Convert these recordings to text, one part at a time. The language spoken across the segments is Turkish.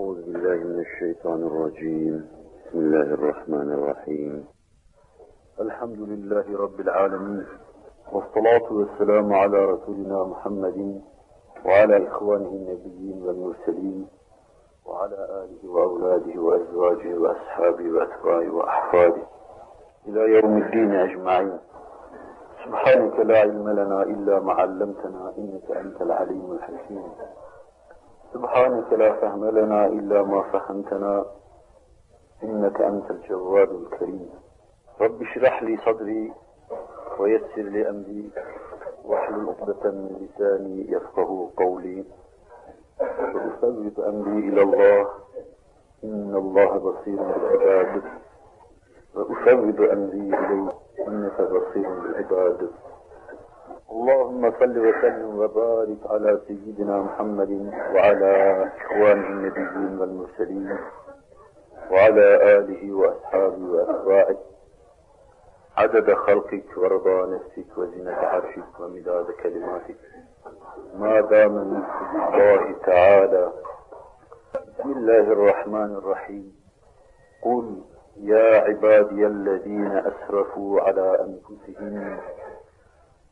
أعوذ بالله من الشيطان الرجيم. بسم الله الرحمن الرحيم. الحمد لله رب العالمين والصلاة والسلام على رسولنا محمد وعلى إخوانه النبيين والمرسلين وعلى آله وأولاده وأزواجه وأصحابه وأتباعه وأحفاده إلى يوم الدين أجمعين. سبحانك لا علم لنا إلا ما علمتنا إنك أنت العليم الحكيم. سبحانك لا فهم لنا إلا ما فهمتنا إنك أنت الجواد الكريم. رب اشرح لي صدري ويسر لي أمري واحلل عقدة من لساني يفقه قولي. وأفوض أمري إلى الله إن الله بصير بالعباد. وأفوض أمري إليه إنك بصير بالعباد. اللهم صل وسلم وبارك على سيدنا محمد وعلى إخوانه النبيين والمرسلين وعلى آله وأصحابه وأتباعه. عدد خلقك ورضا نفسك وزنة عرشك ومداد كلماتك. ما دام من الله تعالى. بسم الله الرحمن الرحيم. قل يا عبادي الذين أسرفوا على أنفسهم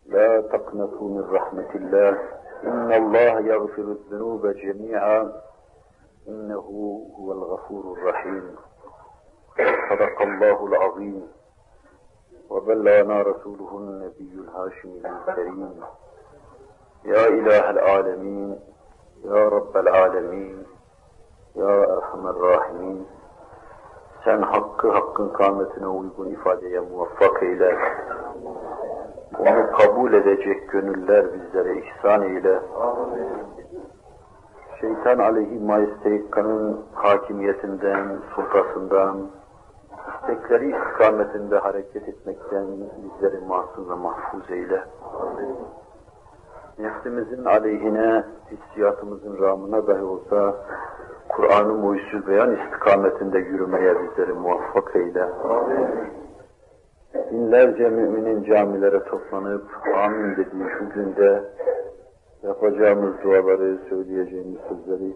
لا تقنطوا من رحمة الله. إن الله يغفر الذنوب جميعا. إنه هو الغفور الرحيم. صدق الله العظيم. وبلغنا رسوله النبي الهاشمي الكريم. يا إله العالمين. يا رب العالمين. يا أرحم الراحمين. Sen hakkı hakkın kâmetine uygun ifadeye muvaffak eyle. Onu kabul edecek gönüller bizlere ihsan eyle. Şeytan aleyhi majesteikkanın hakimiyetinden, sultasından, istekleri istikametinde hareket etmekten bizleri mahzun ve mahfuz eyle. Nefsimizin aleyhine, hissiyatımızın ramına dahi olsa Kur'an-ı beyan istikametinde yürümeye bizleri muvaffak eyle. Binlerce müminin camilere toplanıp amin dediği şu günde yapacağımız duaları, söyleyeceğimiz sözleri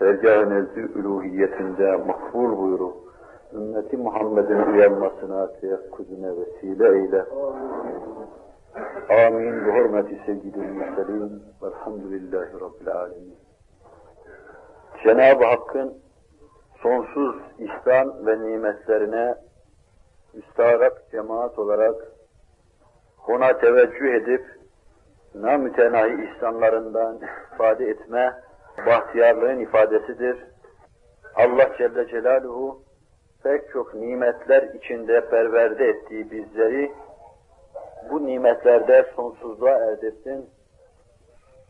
dergâh-ı nezd üluhiyetinde makbul buyurup ümmeti Muhammed'in uyanmasına, teyakkuzuna vesile eyle. Amin. Bu hürmeti sevgili mürselin. Velhamdülillahi Rabbil alemin. Cenab-ı Hakk'ın sonsuz ihsan ve nimetlerine müstarak cemaat olarak ona teveccüh edip namütenahi ihsanlarından ifade etme bahtiyarlığın ifadesidir. Allah Celle Celaluhu pek çok nimetler içinde perverde ettiği bizleri bu nimetlerde sonsuzluğa erdirsin,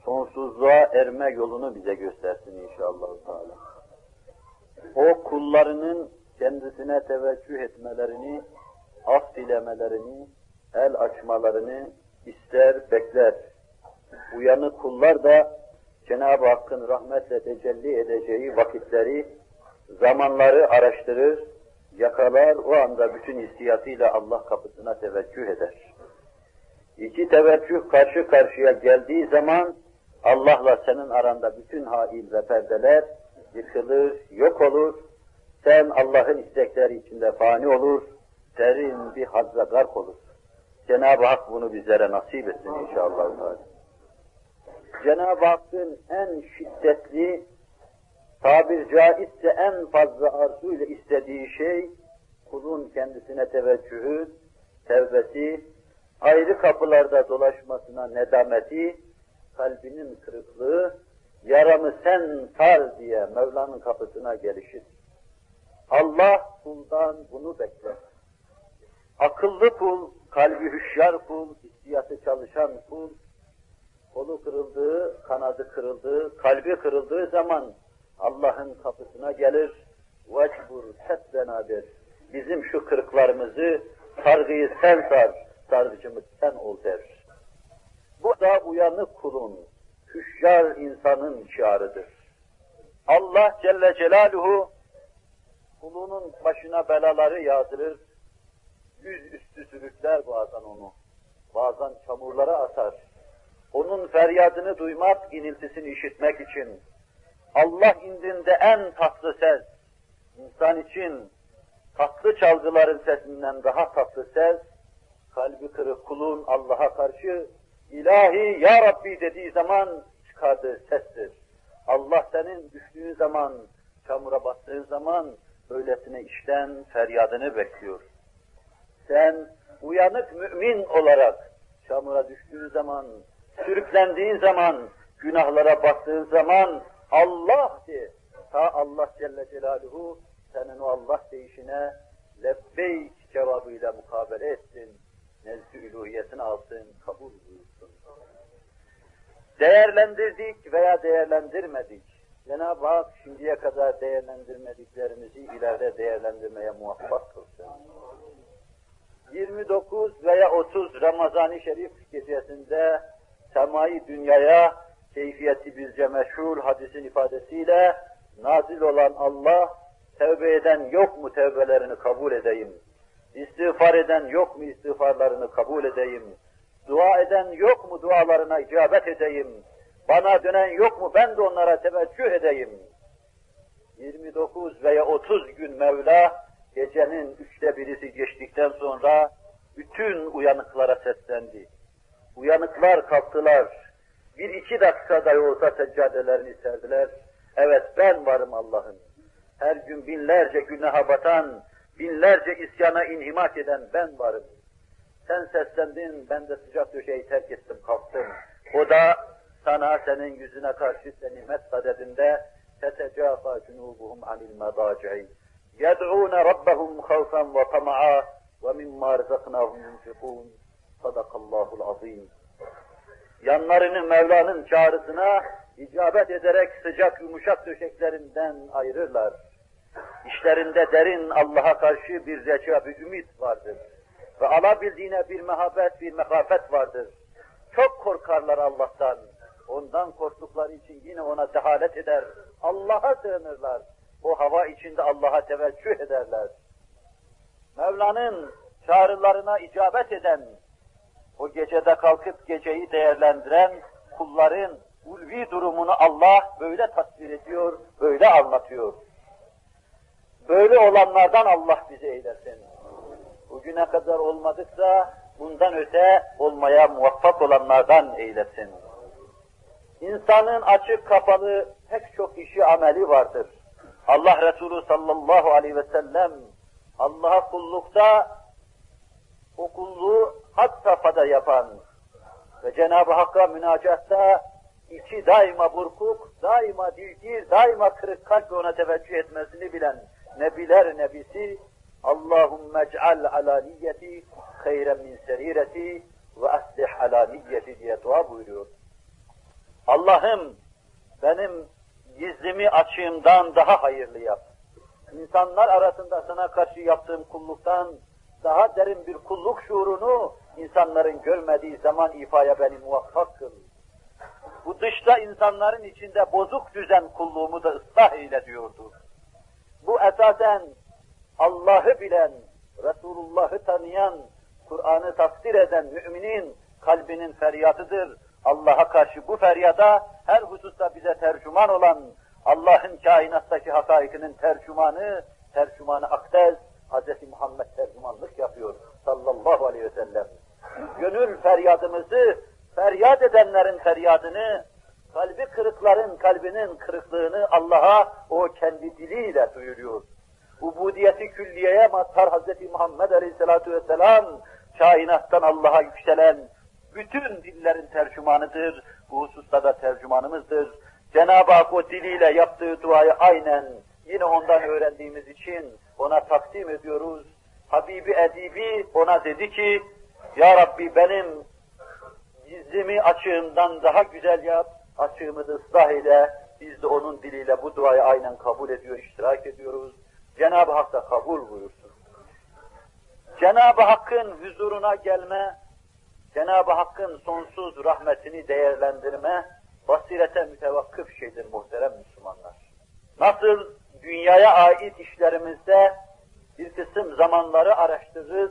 sonsuzluğa erme yolunu bize göstersin inşallah. Teala. O kullarının kendisine teveccüh etmelerini, af dilemelerini, el açmalarını ister, bekler. Uyanık kullar da Cenab-ı Hakk'ın rahmetle tecelli edeceği vakitleri, zamanları araştırır, yakalar, o anda bütün hissiyatıyla Allah kapısına teveccüh eder. İki teveccüh karşı karşıya geldiği zaman Allah'la senin aranda bütün hail ve perdeler yıkılır, yok olur. Sen Allah'ın istekleri içinde fani olur, derin bir hazza gark olur. Cenab-ı Hak bunu bizlere nasip etsin inşallah. Cenab-ı Hakk'ın en şiddetli, tabir caizse en fazla arzuyla istediği şey, kulun kendisine teveccühü, tevbesi, ayrı kapılarda dolaşmasına nedameti, kalbinin kırıklığı, yaramı sen sar diye Mevla'nın kapısına gelişir. Allah kuldan bunu bekler. Akıllı kul, kalbi hüşyar kul, hissiyatı çalışan kul, kolu kırıldığı, kanadı kırıldığı, kalbi kırıldığı zaman Allah'ın kapısına gelir, vecbur setlena der. Bizim şu kırıklarımızı, sargıyı sen sar, sargıcımız sen ol der. Bu da uyanık kulun, hüşyar insanın şiarıdır. Allah Celle Celaluhu kulunun başına belaları yağdırır, yüz üstü sürükler bazen onu, bazen çamurlara atar. Onun feryadını duymak, iniltisini işitmek için. Allah indinde en tatlı ses, insan için tatlı çalgıların sesinden daha tatlı ses, kalbi kırık kulun Allah'a karşı ilahi ya Rabbi dediği zaman çıkardığı sestir. Allah senin düştüğün zaman, çamura battığın zaman öylesine işten feryadını bekliyor. Sen uyanık mümin olarak çamura düştüğün zaman, sürüklendiğin zaman, günahlara battığın zaman Allah de. Ta Allah Celle Celaluhu senin o Allah deyişine lebbeyk cevabıyla mukabele etsin. Nezd-i alsın, kabul buyursun. Değerlendirdik veya değerlendirmedik. Cenab-ı Hak şimdiye kadar değerlendirmediklerimizi ileride değerlendirmeye muvaffak kılsın. 29 veya 30 Ramazan-ı Şerif gecesinde semai dünyaya keyfiyeti bizce meşhur hadisin ifadesiyle nazil olan Allah tevbe eden yok mu tevbelerini kabul edeyim. İstiğfar eden yok mu istiğfarlarını kabul edeyim. Dua eden yok mu dualarına icabet edeyim. Bana dönen yok mu ben de onlara teveccüh edeyim. 29 veya 30 gün Mevla gecenin üçte birisi geçtikten sonra bütün uyanıklara seslendi. Uyanıklar kalktılar. Bir iki dakika dahi olsa seccadelerini serdiler. Evet ben varım Allah'ım. Her gün binlerce günaha batan, binlerce isyana inhimak eden ben varım. Sen seslendin, ben de sıcak döşeyi terk ettim, kalktım. O da sana senin yüzüne karşı senimet sadedinde tetecafa cunubuhum anil medaci'i yed'ûne rabbahum khawfan ve tama'a ve mimma rızaknahum yunfikûn sadakallahul azim yanlarını Mevla'nın çağrısına icabet ederek sıcak yumuşak döşeklerinden ayırırlar. İşlerinde derin Allah'a karşı bir reca, bir ümit vardır. Ve alabildiğine bir mehabet, bir mekafet vardır. Çok korkarlar Allah'tan. Ondan korktukları için yine ona dehalet eder. Allah'a sığınırlar. O hava içinde Allah'a teveccüh ederler. Mevla'nın çağrılarına icabet eden, o gecede kalkıp geceyi değerlendiren kulların ulvi durumunu Allah böyle tasvir ediyor, böyle anlatıyor. Böyle olanlardan Allah bizi eylesin. Bugüne kadar olmadıksa bundan öte olmaya muvaffak olanlardan eylesin. İnsanın açık kapalı pek çok işi ameli vardır. Allah Resulü sallallahu aleyhi ve sellem Allah'a kullukta o kulluğu had safhada yapan ve Cenab-ı Hakk'a münacatta içi daima burkuk, daima dilgir, daima kırık kalp ona teveccüh etmesini bilen Nebiler Nebisi Allahümme ec'al ala niyeti hayren min serireti ve aslih ala niyeti diye dua buyuruyor. Allah'ım benim gizlimi açığımdan daha hayırlı yap. İnsanlar arasında sana karşı yaptığım kulluktan daha derin bir kulluk şuurunu insanların görmediği zaman ifaya beni muvaffak kıl. Bu dışta insanların içinde bozuk düzen kulluğumu da ıslah eyle diyordu. Bu esasen Allah'ı bilen, Resulullah'ı tanıyan, Kur'an'ı takdir eden müminin kalbinin feryatıdır. Allah'a karşı bu feryada her hususta bize tercüman olan Allah'ın kainattaki hakaikinin tercümanı, tercümanı akdez, Hz. Muhammed tercümanlık yapıyor sallallahu aleyhi ve sellem. Gönül feryadımızı, feryat edenlerin feryadını, kalbi kırıkların kalbinin kırıklığını Allah'a o kendi diliyle duyuruyor. Ubudiyeti külliyeye mazhar Hz. Muhammed Aleyhisselatü Vesselam, kainattan Allah'a yükselen bütün dillerin tercümanıdır. Bu hususta da tercümanımızdır. Cenab-ı Hak o diliyle yaptığı duayı aynen yine ondan öğrendiğimiz için ona takdim ediyoruz. Habibi Edibi ona dedi ki, Ya Rabbi benim gizlimi açığımdan daha güzel yap, açığımı da ıslah eyle. Biz de onun diliyle bu duayı aynen kabul ediyor, iştirak ediyoruz. Cenab-ı Hak da kabul buyursun. Cenab-ı Hakk'ın huzuruna gelme, Cenab-ı Hakk'ın sonsuz rahmetini değerlendirme, basirete mütevakkıf şeydir muhterem Müslümanlar. Nasıl dünyaya ait işlerimizde bir kısım zamanları araştırırız,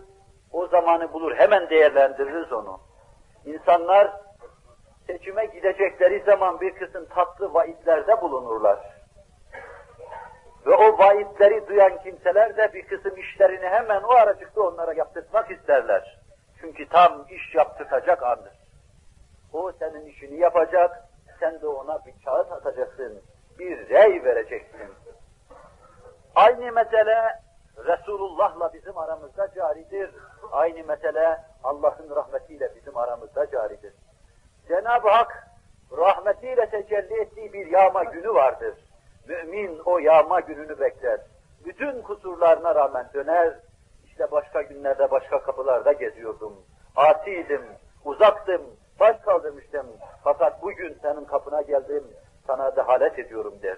o zamanı bulur, hemen değerlendiririz onu. İnsanlar seçime gidecekleri zaman bir kısım tatlı vaitlerde bulunurlar. vaitleri duyan kimseler de bir kısım işlerini hemen o aracıkta onlara yaptırmak isterler. Çünkü tam iş yaptıracak andır. O senin işini yapacak, sen de ona bir kağıt atacaksın, bir rey vereceksin. Aynı mesele Resulullah'la bizim aramızda caridir. Aynı mesele Allah'ın rahmetiyle bizim aramızda caridir. Cenab-ı Hak rahmetiyle tecelli ettiği bir yağma günü vardır. Mümin o yağma gününü bekler. Bütün kusurlarına rağmen döner. İşte başka günlerde başka kapılarda geziyordum. Asiydim, uzaktım, baş kaldırmıştım. Fakat bugün senin kapına geldim, sana dehalet ediyorum der.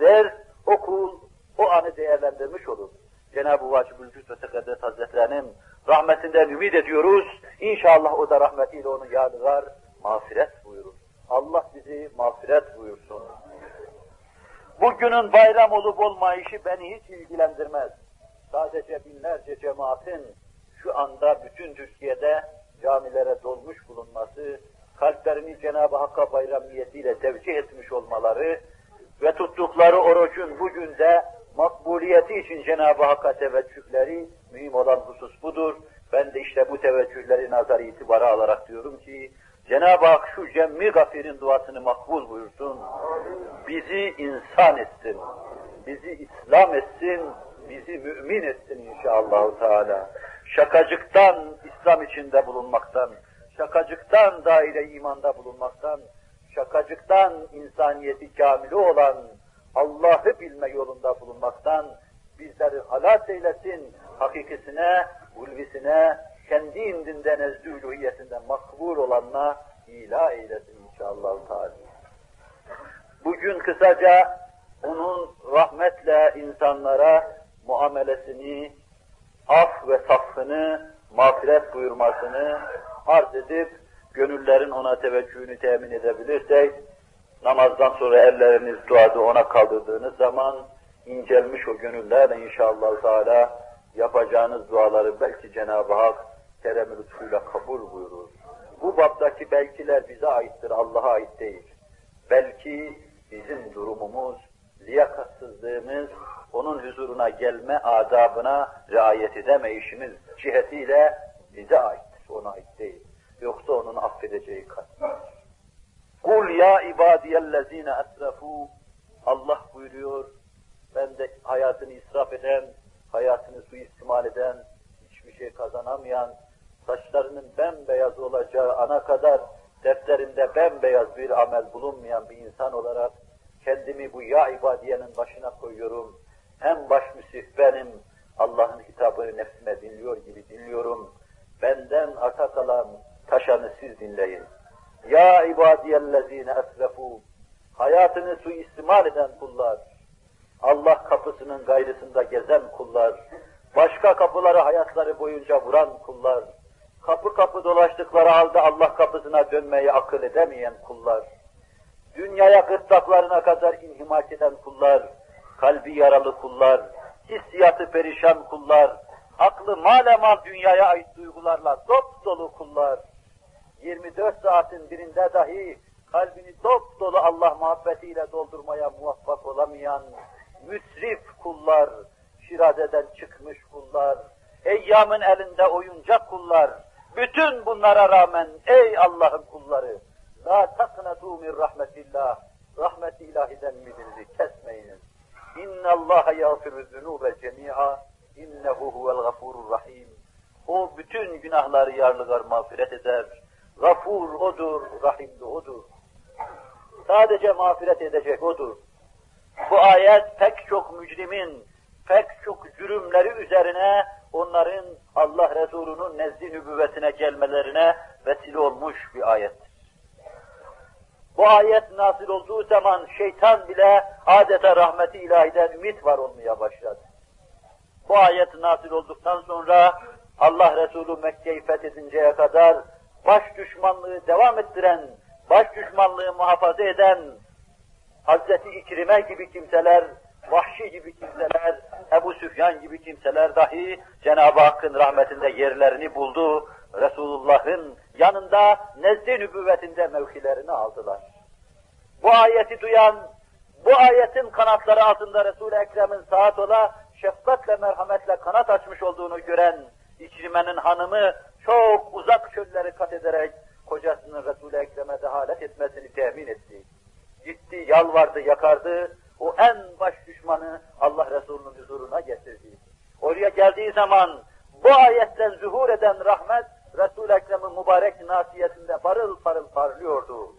Der, o kul o anı değerlendirmiş olur. Cenab-ı Vacibül Cüz ve Tekaddes Hazretlerinin rahmetinden ümit ediyoruz. İnşallah o da rahmetiyle onu yadigar, mağfiret buyurur. Allah bizi mağfiret buyursun. Bugünün bayram olup olmayışı beni hiç ilgilendirmez. Sadece binlerce cemaatin şu anda bütün Türkiye'de camilere dolmuş bulunması, kalplerini Cenab-ı Hakk'a bayramiyetiyle tevcih etmiş olmaları ve tuttukları orucun bugün de makbuliyeti için Cenab-ı Hakk'a teveccühleri mühim olan husus budur. Ben de işte bu teveccühleri nazar itibara alarak diyorum ki Cenab-ı Hak şu cemmi gafirin duasını makbul buyursun. Bizi insan etsin. Bizi İslam etsin. Bizi mümin etsin inşallah Teala. Şakacıktan İslam içinde bulunmaktan, şakacıktan daire imanda bulunmaktan, şakacıktan insaniyeti kamili olan Allah'ı bilme yolunda bulunmaktan bizleri halat eylesin, hakikisine, ulvisine, kendi indinde nezdü uluhiyetinden makbul olanla ila eylesin inşallah. Teala. Bugün kısaca onun rahmetle insanlara muamelesini, af ve safhını, mağfiret buyurmasını arz edip, gönüllerin ona teveccühünü temin edebilirsek, namazdan sonra elleriniz duada ona kaldırdığınız zaman, incelmiş o gönüllerle inşallah Teala yapacağınız duaları belki Cenab-ı Hak kerem lütfuyla kabul buyurur. Bu babdaki belkiler bize aittir, Allah'a ait değil. Belki bizim durumumuz, liyakatsızlığımız, onun huzuruna gelme adabına riayet edemeyişimiz cihetiyle bize aittir, ona ait değil. Yoksa onun affedeceği katmer. Kul ya ibadiyellezine esrafu Allah buyuruyor, ben de hayatını israf eden, hayatını suistimal eden, hiçbir şey kazanamayan, saçlarının bembeyaz olacağı ana kadar defterinde bembeyaz bir amel bulunmayan bir insan olarak kendimi bu ya ibadiyenin başına koyuyorum. Hem baş müsif benim, Allah'ın hitabını nefsime dinliyor gibi dinliyorum. Benden arta kalan taşanı siz dinleyin. Ya ibadiyellezine esrefu, hayatını suistimal eden kullar, Allah kapısının gayrısında gezen kullar, başka kapıları hayatları boyunca vuran kullar, kapı kapı dolaştıkları halde Allah kapısına dönmeyi akıl edemeyen kullar, dünyaya gırtlaklarına kadar inhimak eden kullar, kalbi yaralı kullar, hissiyatı perişan kullar, aklı malemal dünyaya ait duygularla dop dolu kullar, 24 saatin birinde dahi kalbini dop dolu Allah muhabbetiyle doldurmaya muvaffak olamayan müsrif kullar, şirazeden çıkmış kullar, eyyamın elinde oyuncak kullar, bütün bunlara rağmen ey Allah'ın kulları, la taknatu min rahmetillah, rahmet-i ilahiden ümidinizi kesmeyiniz. İnna Allah yağfiru zunube cemi'a, innehu huvel gafurur rahim. O bütün günahları yarlıgar mağfiret eder. Gafur odur, rahim de odur. Sadece mağfiret edecek odur. Bu ayet pek çok mücrimin, pek çok cürümleri üzerine onların Allah Resulü'nün nezdi nübüvvetine gelmelerine vesile olmuş bir ayettir. Bu ayet nasıl olduğu zaman şeytan bile adeta rahmeti ilahiden ümit var olmaya başladı. Bu ayet nasıl olduktan sonra Allah Resulü Mekke'yi fethedinceye kadar baş düşmanlığı devam ettiren, baş düşmanlığı muhafaza eden Hazreti İkrime gibi kimseler, Vahşi gibi kimseler, Ebu Süfyan gibi kimseler dahi Cenab-ı Hakk'ın rahmetinde yerlerini buldu. Resulullah'ın yanında nezd-i nübüvvetinde mevkilerini aldılar. Bu ayeti duyan, Bu ayetin kanatları altında Resul-i Ekrem'in saat ola şefkatle merhametle kanat açmış olduğunu gören İkrime'nin hanımı çok uzak çölleri kat ederek kocasının Resul-i Ekrem'e dehalet etmesini temin etti. Gitti, yalvardı, yakardı, o en baş düşmanı Allah Resulü'nün huzuruna getirdi. Oraya geldiği zaman bu ayetten zuhur eden rahmet Resul-i Ekrem'in mübarek nasiyetinde parıl parıl parlıyordu.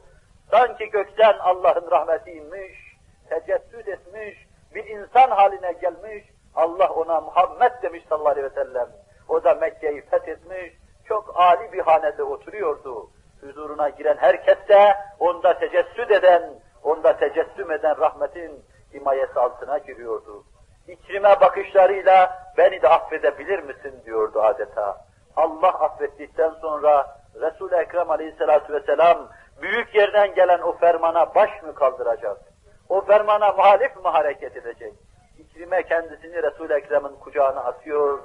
Sanki gökten Allah'ın rahmeti inmiş, tecessüd etmiş, bir insan haline gelmiş, Allah ona Muhammed demiş sallallahu aleyhi ve sellem. O da Mekke'yi fethetmiş, çok âli bir hanede oturuyordu. Huzuruna giren herkes de onda tecessüd eden, onda tecessüm eden rahmetin himayesi altına giriyordu. İkrime bakışlarıyla beni de affedebilir misin diyordu adeta. Allah affettikten sonra Resul-i Ekrem aleyhissalatu vesselam büyük yerden gelen o fermana baş mı kaldıracak? O fermana muhalif mi hareket edecek? İkrime kendisini Resul-i Ekrem'in kucağına atıyor,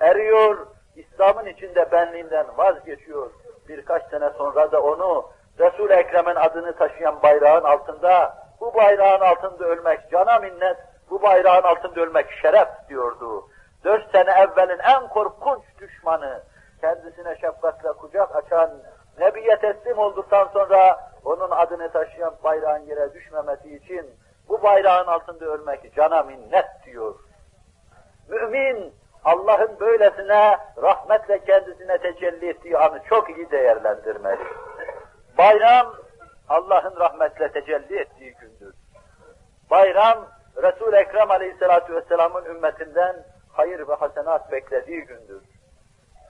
eriyor, İslam'ın içinde benliğinden vazgeçiyor. Birkaç sene sonra da onu Resul-i Ekrem'in adını taşıyan bayrağın altında, bu bayrağın altında ölmek cana minnet, bu bayrağın altında ölmek şeref diyordu. Dört sene evvelin en korkunç düşmanı, kendisine şefkatle kucak açan, Nebiye teslim olduktan sonra onun adını taşıyan bayrağın yere düşmemesi için bu bayrağın altında ölmek cana minnet diyor. Mümin Allah'ın böylesine rahmetle kendisine tecelli ettiği anı çok iyi değerlendirmeli. Bayram Allah'ın rahmetle tecelli ettiği gündür. Bayram Resul-i Ekrem Aleyhisselatü Vesselam'ın ümmetinden hayır ve hasenat beklediği gündür.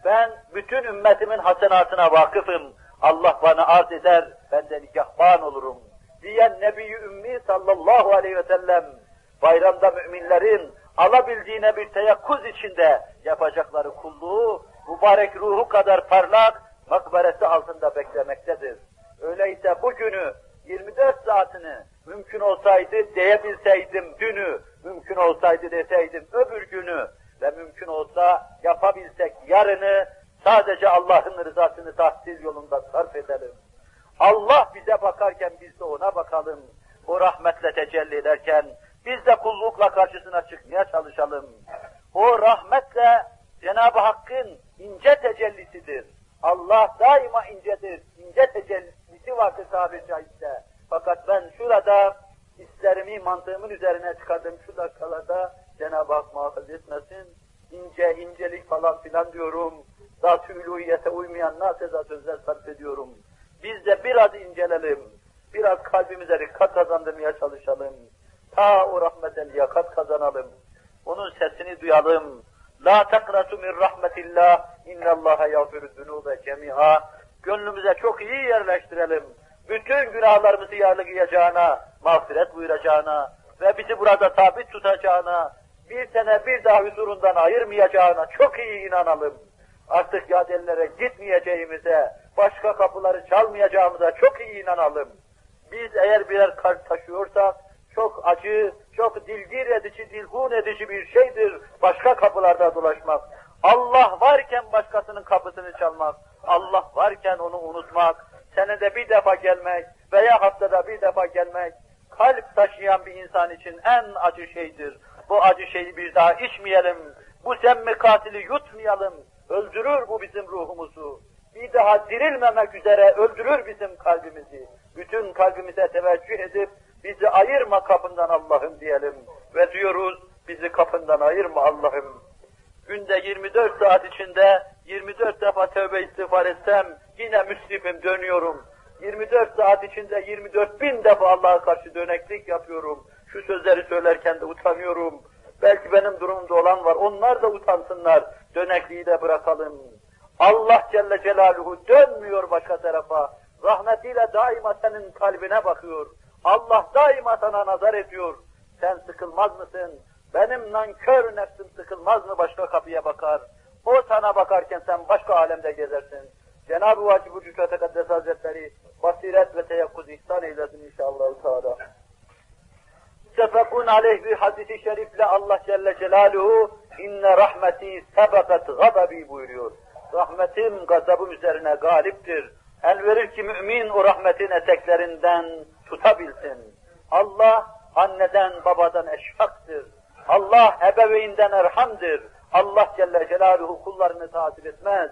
Ben bütün ümmetimin hasenatına vakıfım. Allah bana arz eder, ben de nikahban olurum. Diyen Nebi-i Ümmi sallallahu aleyhi ve sellem bayramda müminlerin alabildiğine bir teyakkuz içinde yapacakları kulluğu mübarek ruhu kadar parlak makberesi altında beklemektedir. Öyleyse bugünü 24 saatini mümkün olsaydı diyebilseydim dünü, mümkün olsaydı deseydim öbür günü ve mümkün olsa yapabilsek yarını sadece Allah'ın rızasını tahsil yolunda sarf edelim. Allah bize bakarken biz de ona bakalım. O rahmetle tecelli ederken biz de kullukla karşısına çıkmaya çalışalım. O rahmetle Cenab-ı Hakk'ın ince tecellisidir. Allah daima incedir. İnce tecellisi vardır tabiri caizse. Fakat ben şurada hislerimi mantığımın üzerine çıkardım şu dakikalarda Cenab-ı Hak muhafaza etmesin. İnce, incelik falan filan diyorum. Zat-ı uluhiyete uymayan naseza sözler sarf ediyorum. Biz de biraz incelelim. Biraz kalbimize rikkat kazandırmaya çalışalım. Ta o rahmeten liyakat kazanalım. Onun sesini duyalım. La takratu min rahmetillah. İnnallaha yağfiru zunube cemiha. Gönlümüze çok iyi yerleştirelim. Bütün günahlarımızı yargılayacağına, mağfiret buyuracağına ve bizi burada sabit tutacağına, bir sene bir daha huzurundan ayırmayacağına çok iyi inanalım. Artık yadellere gitmeyeceğimize, başka kapıları çalmayacağımıza çok iyi inanalım. Biz eğer birer kart taşıyorsak, çok acı, çok dilgir edici, dilhun edici bir şeydir başka kapılarda dolaşmak. Allah varken başkasının kapısını çalmak, Allah varken onu unutmak, senede bir defa gelmek veya haftada bir defa gelmek, kalp taşıyan bir insan için en acı şeydir. Bu acı şeyi bir daha içmeyelim, bu semmi katili yutmayalım, öldürür bu bizim ruhumuzu. Bir daha dirilmemek üzere öldürür bizim kalbimizi. Bütün kalbimize teveccüh edip bizi ayırma kapından Allah'ım diyelim. Ve diyoruz bizi kapından ayırma Allah'ım. Günde 24 saat içinde 24 defa tövbe istiğfar etsem yine müsrifim dönüyorum. 24 saat içinde 24 bin defa Allah'a karşı döneklik yapıyorum. Şu sözleri söylerken de utanıyorum. Belki benim durumumda olan var. Onlar da utansınlar. Dönekliği de bırakalım. Allah Celle Celaluhu dönmüyor başka tarafa. Rahmetiyle daima senin kalbine bakıyor. Allah daima sana nazar ediyor. Sen sıkılmaz mısın? Benim nankör nefsim sıkılmaz mı başka kapıya bakar? O sana bakarken sen başka alemde gezersin. Cenab-ı Vacib-ı Cüce Hazretleri basiret ve teyakkuz ihsan eylesin inşallah. Teala. Sefekun aleyh bir hadisi şerifle Allah Celle Celaluhu inne rahmeti sebekat gadabi buyuruyor. Rahmetim gazabım üzerine galiptir. El verir ki mümin o rahmetin eteklerinden tutabilsin. Allah anneden babadan eşfaktır. Allah ebeveyinden erhamdır. Allah Celle Celaluhu kullarını takip etmez.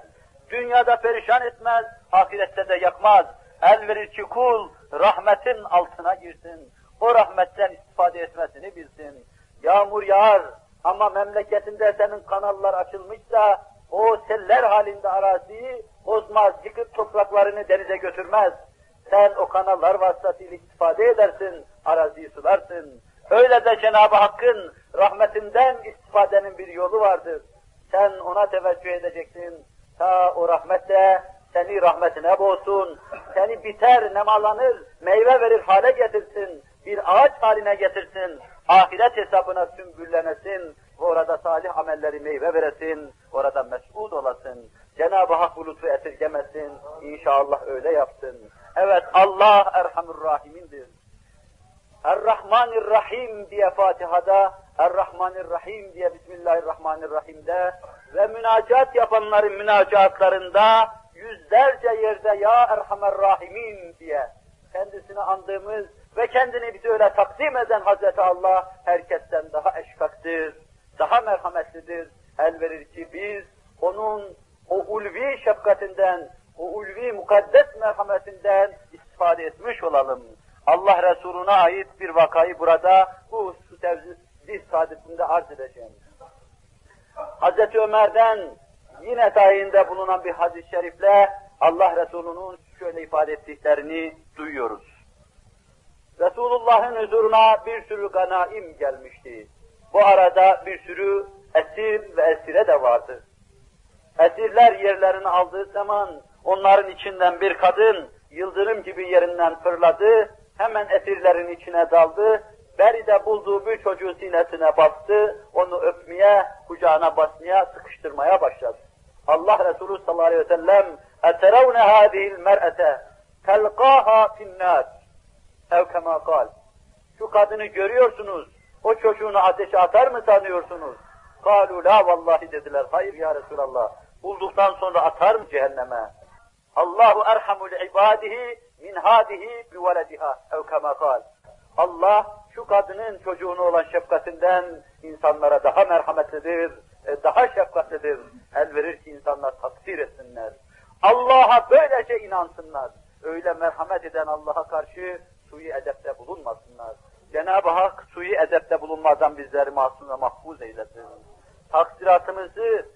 Dünyada perişan etmez, ahirette de yakmaz. El verir ki kul rahmetin altına girsin. O rahmetten istifade etmesini bilsin. Yağmur yağar ama memleketinde senin kanallar açılmışsa o seller halinde araziyi bozmaz, yıkıp topraklarını denize götürmez. Sen o kanallar vasıtasıyla istifade edersin, araziyi sularsın. Öyle de Cenab-ı Hakk'ın rahmetinden istifadenin bir yolu vardır. Sen ona teveccüh edeceksin. Ta o rahmette seni rahmetine boğsun, seni biter, nemalanır, meyve verir hale getirsin, bir ağaç haline getirsin, ahiret hesabına sümbüllenesin, ve orada salih amelleri meyve veresin, orada mes'ud olasın. Cenab-ı Hak bu lütfu esirgemesin, inşallah öyle yapsın. Evet, Allah Erhamur Rahim'indir. Er-Rahmanir-Rahim diye Fatiha'da, Er-Rahmanir-Rahim diye Bismillahirrahmanirrahim'de ve münacat yapanların münacatlarında yüzlerce yerde Ya Erhamer Rahimin diye kendisini andığımız ve kendini bize öyle takdim eden Hazreti Allah herkesten daha eşkaktır, daha merhametlidir. El verir ki biz onun o ulvi şefkatinden, o ulvi mukaddes merhametinden istifade etmiş olalım. Allah Resulüne ait bir vakayı burada bu husus tevzih saadetinde arz edeceğim. Hazreti Ömer'den yine tayinde bulunan bir hadis-i şerifle Allah Resulü'nün şöyle ifade ettiklerini duyuyoruz. Resulullah'ın huzuruna bir sürü ganaim gelmişti. Bu arada bir sürü esir ve esire de vardı. Esirler yerlerini aldığı zaman onların içinden bir kadın yıldırım gibi yerinden fırladı, hemen esirlerin içine daldı, Beride bulduğu bir çocuğu sinesine bastı, onu öpmeye, kucağına basmaya, sıkıştırmaya başladı. Allah Resulü sallallahu aleyhi ve sellem اَتَرَوْنَ هَذِهِ الْمَرْأَةَ تَلْقَاهَا فِي النَّارِ ev kema kal. Şu kadını görüyorsunuz, o çocuğunu ateşe atar mı sanıyorsunuz? Kalu la vallahi dediler. Hayır ya Resulallah. Bulduktan sonra atar mı cehenneme? Allahu erhamu li ibadihi min hadihi bi velediha ev kema kal. Allah şu kadının çocuğuna olan şefkatinden insanlara daha merhametlidir, e, daha şefkatlidir. El verir ki insanlar takdir etsinler. Allah'a böylece inansınlar. Öyle merhamet eden Allah'a karşı suyu edepte bulunmasınlar. Cenab-ı Hak suyu edepte bulunmadan bizleri masum ve mahfuz eylesin. Taksiratımızı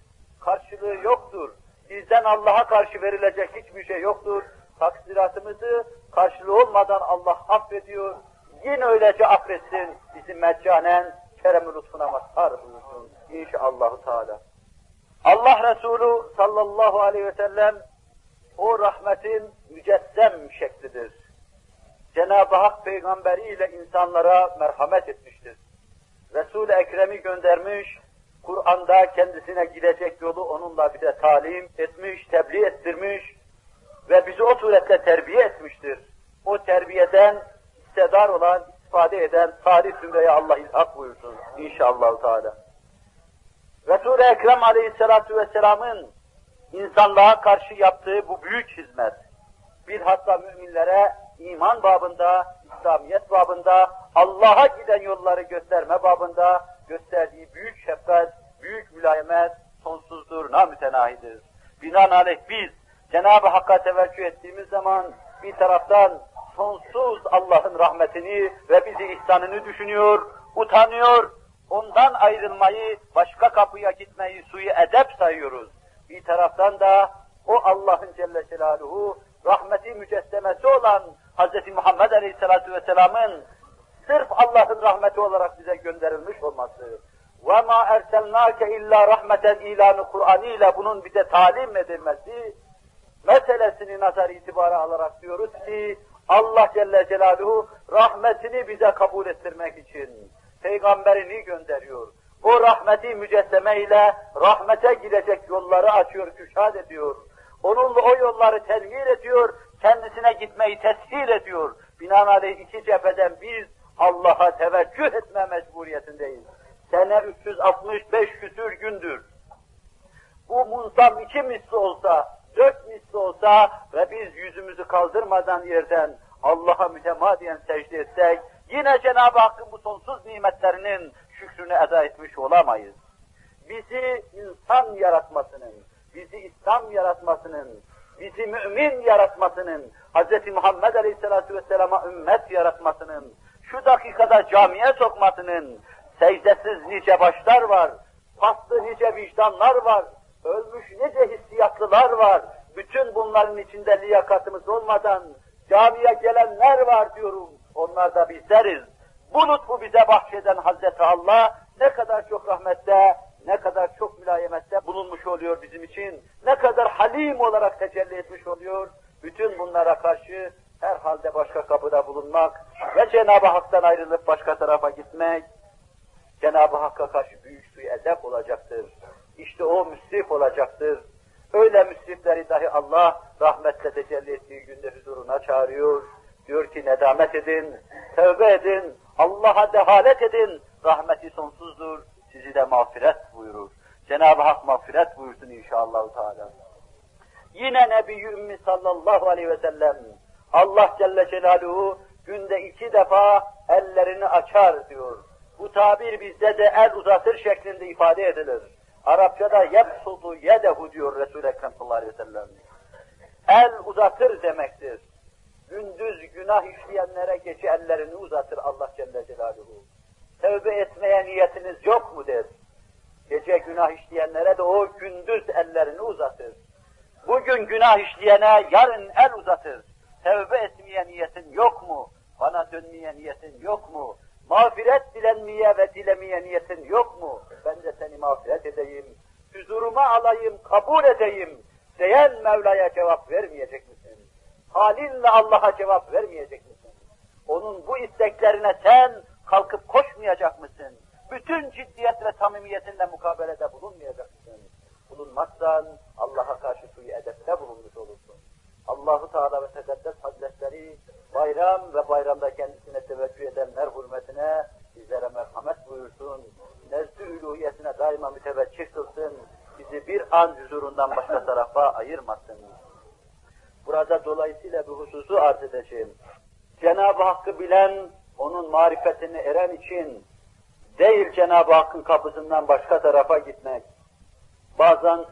karşılığı yoktur. Bizden Allah'a karşı verilecek hiçbir şey yoktur. Taksiratımızı karşılığı olmadan Allah affediyor. Yine öylece affetsin. Bizi meccanen kerem-i lütfuna mazhar buyursun. İnşallah Teala. Allah Resulü sallallahu aleyhi ve sellem o rahmetin mücessem şeklidir. Cenab-ı Hak peygamberiyle insanlara merhamet etmiştir. Resul-i Ekrem'i göndermiş, Kur'an'da kendisine gidecek yolu onunla bize talim etmiş, tebliğ ettirmiş ve bizi o suretle terbiye etmiştir. O terbiyeden istedar olan, istifade eden salih zümreye Allah ilhak buyursun inşallah Teala. Resul-i Ekrem aleyhissalatu vesselamın insanlığa karşı yaptığı bu büyük hizmet, bilhassa müminlere iman babında, İslamiyet babında, Allah'a giden yolları gösterme babında gösterdiği büyük şefkat, büyük mülayemet sonsuzdur, namütenahidir. Binaenaleyh biz Cenab-ı Hakk'a teveccüh ettiğimiz zaman bir taraftan sonsuz Allah'ın rahmetini ve bizi ihsanını düşünüyor, utanıyor, ondan ayrılmayı, başka kapıya gitmeyi suyu edep sayıyoruz. Bir taraftan da o Allah'ın Celle Celaluhu rahmeti mücessemesi olan Hz. Muhammed Aleyhisselatü Vesselam'ın sırf Allah'ın rahmeti olarak bize gönderilmiş olması ve ma erselnake illa rahmeten ilanı Kur'an'ı ile bunun bize talim edilmesi meselesini nazar itibara alarak diyoruz ki Allah Celle Celaluhu rahmetini bize kabul ettirmek için peygamberini gönderiyor. O rahmeti mücesseme ile rahmete girecek yolları açıyor, küşat ediyor. Onunla o yolları tenvir ediyor kendisine gitmeyi teshil ediyor. Binaenaleyh iki cepheden biz Allah'a teveccüh etme mecburiyetindeyiz. Sene 365 küsür gündür. Bu munsam iki misli olsa, dört misli olsa ve biz yüzümüzü kaldırmadan yerden Allah'a mütemadiyen secde etsek, Yine Cenab-ı Hakk'ın bu sonsuz nimetlerinin şükrünü eda etmiş olamayız. Bizi insan yaratmasının, bizi İslam yaratmasının, bizi mümin yaratmasının, Hz. Muhammed Aleyhisselatü Vesselam'a ümmet yaratmasının, şu dakikada camiye sokmasının, secdesiz nice başlar var, paslı nice vicdanlar var, ölmüş nice hissiyatlılar var. Bütün bunların içinde liyakatımız olmadan camiye gelenler var diyorum. Onlar da bizleriz. Bu lütfu bize bahşeden Hazreti Allah ne kadar çok rahmette, ne kadar çok mülayemette bulunmuş oluyor bizim için, ne kadar halim olarak tecelli etmiş oluyor. Bütün bunlara karşı herhalde başka kapıda bulunmak ve Cenab-ı Hak'tan ayrılıp başka tarafa gitmek, Cenab-ı Hakk'a karşı büyük suyu olacaktır. İşte o müsrif olacaktır. Öyle müsrifleri dahi Allah rahmetle tecelli ettiği günde huzuruna çağırıyor. Diyor ki nedamet edin, tövbe edin, Allah'a dehalet edin, rahmeti sonsuzdur, sizi de mağfiret buyurur. Cenab-ı Hak mağfiret buyursun inşallah. Teala. Yine Nebi Ümmi sallallahu aleyhi ve sellem Allah Celle Celaluhu günde iki defa ellerini açar diyor. Bu tabir bizde de el uzatır şeklinde ifade edilir. Arapçada yebsudu yedehu diyor Resul-i Ekrem sallallahu aleyhi ve sellem. El uzatır demektir. Gündüz günah işleyenlere gece ellerini uzatır Allah Celle Celaluhu. Tevbe etmeye niyetiniz yok mu der. Gece günah işleyenlere de o gündüz ellerini uzatır. Bugün günah işleyene yarın el uzatır. Tevbe etmeye niyetin yok mu? Bana dönmeye niyetin yok mu? Mağfiret dilenmeye ve dilemeye niyetin yok mu? Ben de seni mağfiret edeyim, huzuruma alayım, kabul edeyim diyen Mevla'ya cevap vermeyecek misin? Halinle Allah'a cevap vermeyecek misin? Onun bu isteklerine sen kalkıp koşmayacak mısın? Bütün ciddiyet ve samimiyetinle mukabelede bulunmayacak mısın? Bulunmazsan Allah'a karşı suyu edepte bulunmuş olursun. Allahu Teala ve Tekaddes Hazretleri bayram ve bayramda kendisine teveccüh edenler hürmetine bizlere merhamet buyursun. Nezd-i daima müteveccih kılsın. Bizi bir an huzurundan başka tarafa ayırmasın. Burada dolayısıyla bir hususu arz edeceğim. Cenab-ı Hakk'ı bilen, onun marifetini eren için değil Cenab-ı Hakk'ın kapısından başka tarafa gitmek. Bazen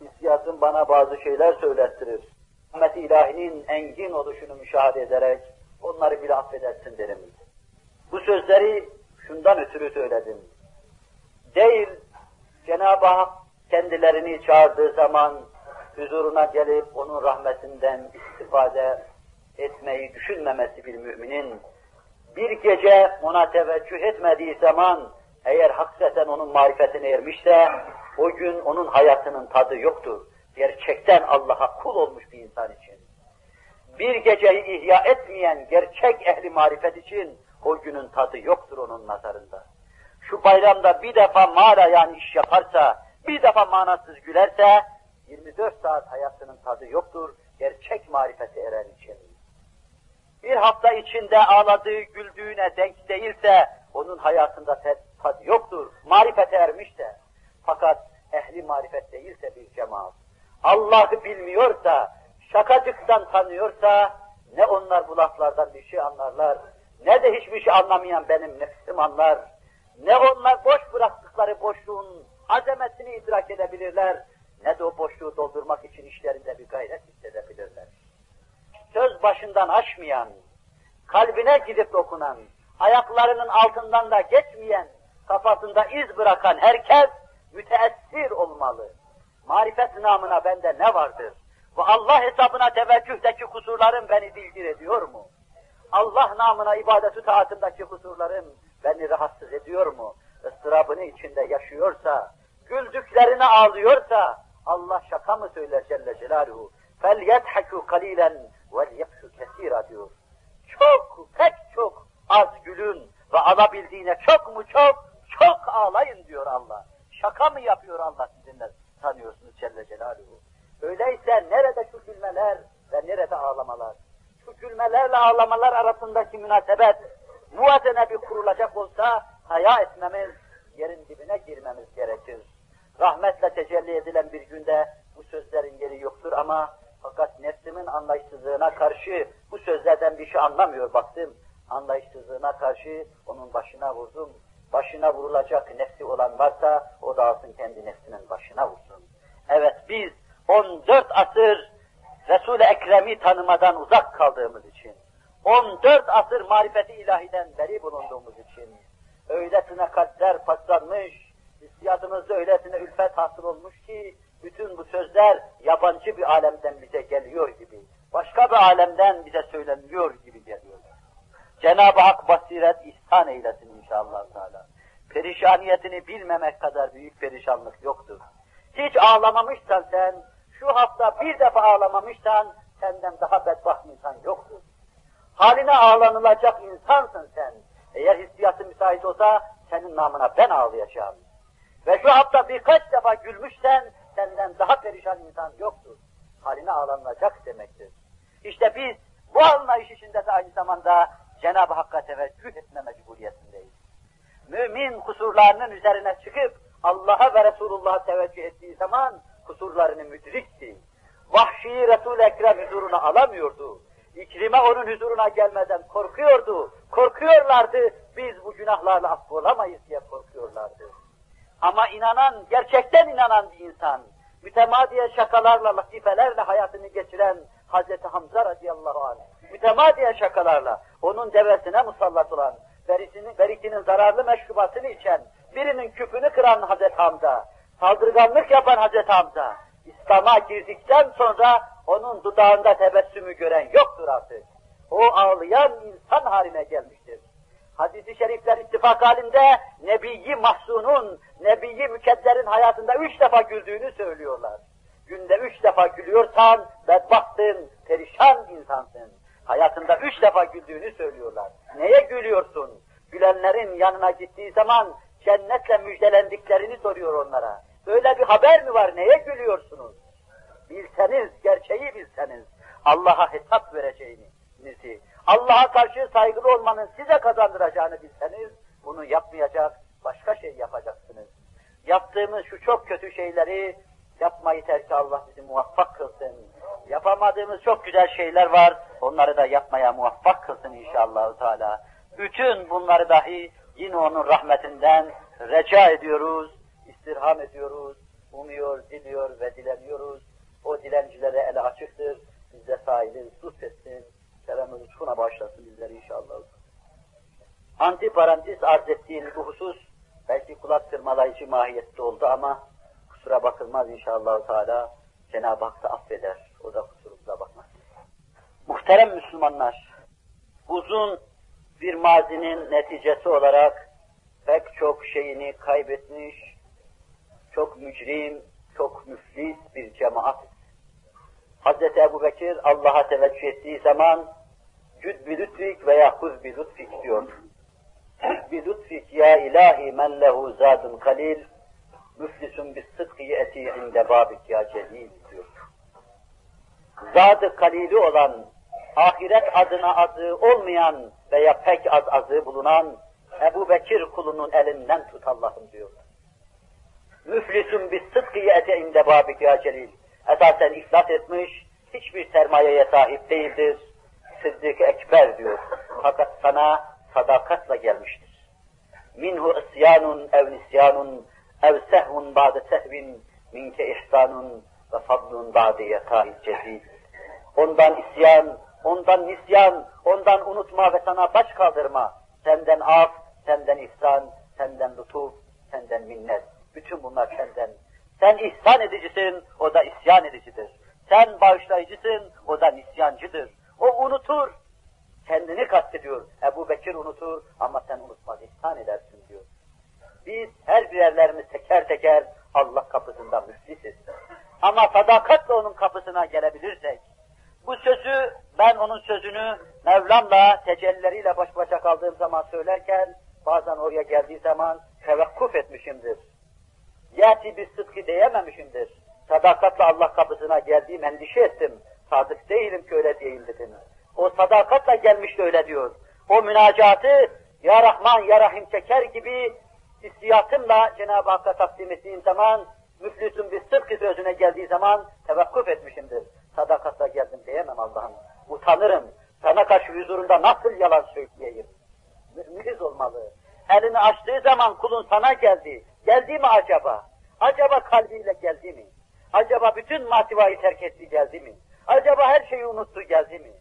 hissiyatım bana bazı şeyler söylettirir. Rahmet-i ilahinin engin oluşunu müşahede ederek onları bile affedersin derim. Bu sözleri şundan ötürü söyledim. Değil, Cenab-ı Hak kendilerini çağırdığı zaman huzuruna gelip onun rahmetinden istifade etmeyi düşünmemesi bir müminin, bir gece ona teveccüh etmediği zaman eğer hakikaten onun marifetine ermişse, o gün onun hayatının tadı yoktur. Gerçekten Allah'a kul olmuş bir insan için. Bir geceyi ihya etmeyen gerçek ehli marifet için o günün tadı yoktur onun nazarında. Şu bayramda bir defa mağara yani iş yaparsa, bir defa manasız gülerse, 24 saat hayatının tadı yoktur, gerçek marifeti eren için. Bir hafta içinde ağladığı, güldüğüne denk değilse, onun hayatında tadı yoktur, marifete ermişse. Fakat ehli marifet değilse bir cemaat, Allah'ı bilmiyorsa, şakacıktan tanıyorsa, ne onlar bu laflardan bir şey anlarlar, ne de hiçbir şey anlamayan benim nefsim anlar, ne onlar boş bıraktıkları boşluğun azametini idrak edebilirler, ne de o boşluğu doldurmak için işlerinde bir gayret hissedebilirler Söz başından aşmayan, kalbine gidip dokunan, ayaklarının altından da geçmeyen, kafasında iz bırakan herkes müteessir olmalı. Marifet namına bende ne vardır? Ve Allah hesabına teveccühdeki kusurlarım beni dilgir ediyor mu? Allah namına ibadet-ü taatındaki kusurlarım beni rahatsız ediyor mu? Istırabını içinde yaşıyorsa, güldüklerine ağlıyorsa, Allah şaka mı söyler Celle Celaluhu? فَلْيَضْحَكُوا قَلِيلًا vel yeksu kesira diyor. Çok, pek çok az gülün ve alabildiğine çok mu çok, çok ağlayın diyor Allah. Şaka mı yapıyor Allah sizinle? Tanıyorsunuz Celle Celaluhu. Öyleyse nerede şu gülmeler ve nerede ağlamalar? Şu gülmelerle ağlamalar arasındaki münasebet muvazene bir kurulacak olsa haya etmemiz, yerin dibine girmemiz gerekir. Rahmetle tecelli edilen bir günde bu sözlerin yeri yoktur ama fakat nefsimin anlayışsızlığına karşı bu sözlerden bir şey anlamıyor baktım. Anlayışsızlığına karşı onun başına vurdum. Başına vurulacak nefsi olan varsa o da alsın kendi nefsinin başına vursun. Evet biz 14 asır Resul-i Ekrem'i tanımadan uzak kaldığımız için, 14 asır marifeti ilahiden beri bulunduğumuz için, öylesine kalpler paslanmış, hissiyatımızda öylesine ülfet hasıl olmuş ki, bütün bu sözler yabancı bir alemden bize geliyor gibi, başka bir alemden bize söyleniliyor gibi geliyor. Cenab-ı Hak basiret ihsan eylesin inşallah Teala. Perişaniyetini bilmemek kadar büyük perişanlık yoktur. Hiç ağlamamışsan sen, şu hafta bir defa ağlamamışsan, senden daha bedbaht insan yoktur. Haline ağlanılacak insansın sen. Eğer hissiyatın müsait olsa, senin namına ben ağlayacağım. Ve şu hafta birkaç defa gülmüşsen, senden daha perişan insan yoktur. Haline ağlanılacak demektir. İşte biz bu anlayış içinde de aynı zamanda Cenab-ı Hakk'a teveccüh etme mecburiyetindeyiz. Mümin kusurlarının üzerine çıkıp Allah'a ve Resulullah'a teveccüh ettiği zaman kusurlarını müdrikti. Vahşi Resul-i Ekrem huzuruna alamıyordu. İkrime onun huzuruna gelmeden korkuyordu. Korkuyorlardı. Biz bu günahlarla affolamayız diye korkuyorlardı. Ama inanan, gerçekten inanan bir insan, mütemadiye şakalarla, latifelerle hayatını geçiren Hazreti Hamza radıyallahu anh, mütemadiye şakalarla onun devesine musallat olan, verisinin, verikinin zararlı meşrubatını içen, birinin küpünü kıran Hazreti Hamza, saldırganlık yapan Hazreti Hamza, İslam'a girdikten sonra onun dudağında tebessümü gören yoktur artık. O ağlayan insan haline gelmiştir. Hadis-i şerifler ittifak halinde Nebi-i Mahsun'un, Nebi-i Mükedder'in hayatında üç defa güldüğünü söylüyorlar. Günde üç defa gülüyorsan bedbahtsın, perişan insansın. Hayatında üç defa güldüğünü söylüyorlar. Neye gülüyorsun? Gülenlerin yanına gittiği zaman cennetle müjdelendiklerini soruyor onlara. Böyle bir haber mi var? Neye gülüyorsunuz? Bilseniz, gerçeği bilseniz, Allah'a hesap vereceğinizi, Allah'a karşı saygılı olmanın size kazandıracağını bilseniz, bunu yapmayacak, başka şey yapacaksınız. Yaptığımız şu çok kötü şeyleri yapmayı terki Allah bizi muvaffak kılsın. Yapamadığımız çok güzel şeyler var, onları da yapmaya muvaffak kılsın inşallah. Teala. Bütün bunları dahi yine onun rahmetinden reca ediyoruz, istirham ediyoruz, umuyor, diliyor ve dileniyoruz. O dilencilere ele açıktır. Bize sahili lütfetsin. Kerem-i lütfuna bağışlasın bizleri inşallah. Antiparantez arz ettiğim bu husus belki kulak tırmalayıcı mahiyette oldu ama kusura bakılmaz inşallah Teala. Cenab-ı Hak da affeder. O da kusurumuza bakmaz. Muhterem Müslümanlar, uzun bir mazinin neticesi olarak pek çok şeyini kaybetmiş, çok mücrim, çok müflis bir cemaat. Hazreti Ebu Bekir Allah'a teveccüh ettiği zaman cüd bi lütfik veya huz bi lütfik diyor. Lütfik ya ilahi men lehu zadun kalil müflisun bis sıdkı yeti inde babik ya celil diyor. Zad-ı kalili olan, ahiret adına adı olmayan veya pek az azı bulunan Ebu Bekir kulunun elinden tut Allah'ım diyor. Müflisun bis sıdkı yeti inde babik ya celil. Esasen iflas etmiş, hiçbir sermayeye sahip değildir. Sıddık Ekber diyor. Fakat sana sadakatla gelmiştir. Minhu isyanun ev nisyanun ev sehvun ba'de sehvin minke ihsanun ve fadlun ba'de yetahil cezil. Ondan isyan, ondan nisyan, ondan unutma ve sana baş kaldırma. Senden af, senden ihsan, senden lütuf, senden minnet. Bütün bunlar senden. Sen ihsan edicisin, o da isyan edicidir. Sen bağışlayıcısın, o da nisyancıdır. O unutur, kendini kastediyor. Ebu Bekir unutur ama sen unutmaz, ihsan edersin diyor. Biz her birerlerimiz teker teker Allah kapısında müflisiz. Ama sadakatle onun kapısına gelebilirsek, bu sözü, ben onun sözünü Mevlam'la, tecellileriyle baş başa kaldığım zaman söylerken, bazen oraya geldiği zaman tevekkuf etmişimdir. Yati bir sıdkı diyememişimdir. Sadakatle Allah kapısına geldiğim endişe ettim. Sadık değilim ki öyle değil dedim. O sadakatle gelmişti öyle diyor. O münacatı Ya Rahman Ya Rahim çeker gibi hissiyatımla Cenab-ı Hakk'a takdim ettiğim zaman müflüsün bir sıdkı sözüne geldiği zaman tevekkuf etmişimdir. Sadakatle geldim diyemem Allah'ım. Utanırım. Sana karşı huzurunda nasıl yalan söyleyeyim? Müminiz olmalı. Elini açtığı zaman kulun sana geldi. Geldi mi acaba? Acaba kalbiyle geldi mi? Acaba bütün mativayı terk etti geldi mi? Acaba her şeyi unuttu geldi mi?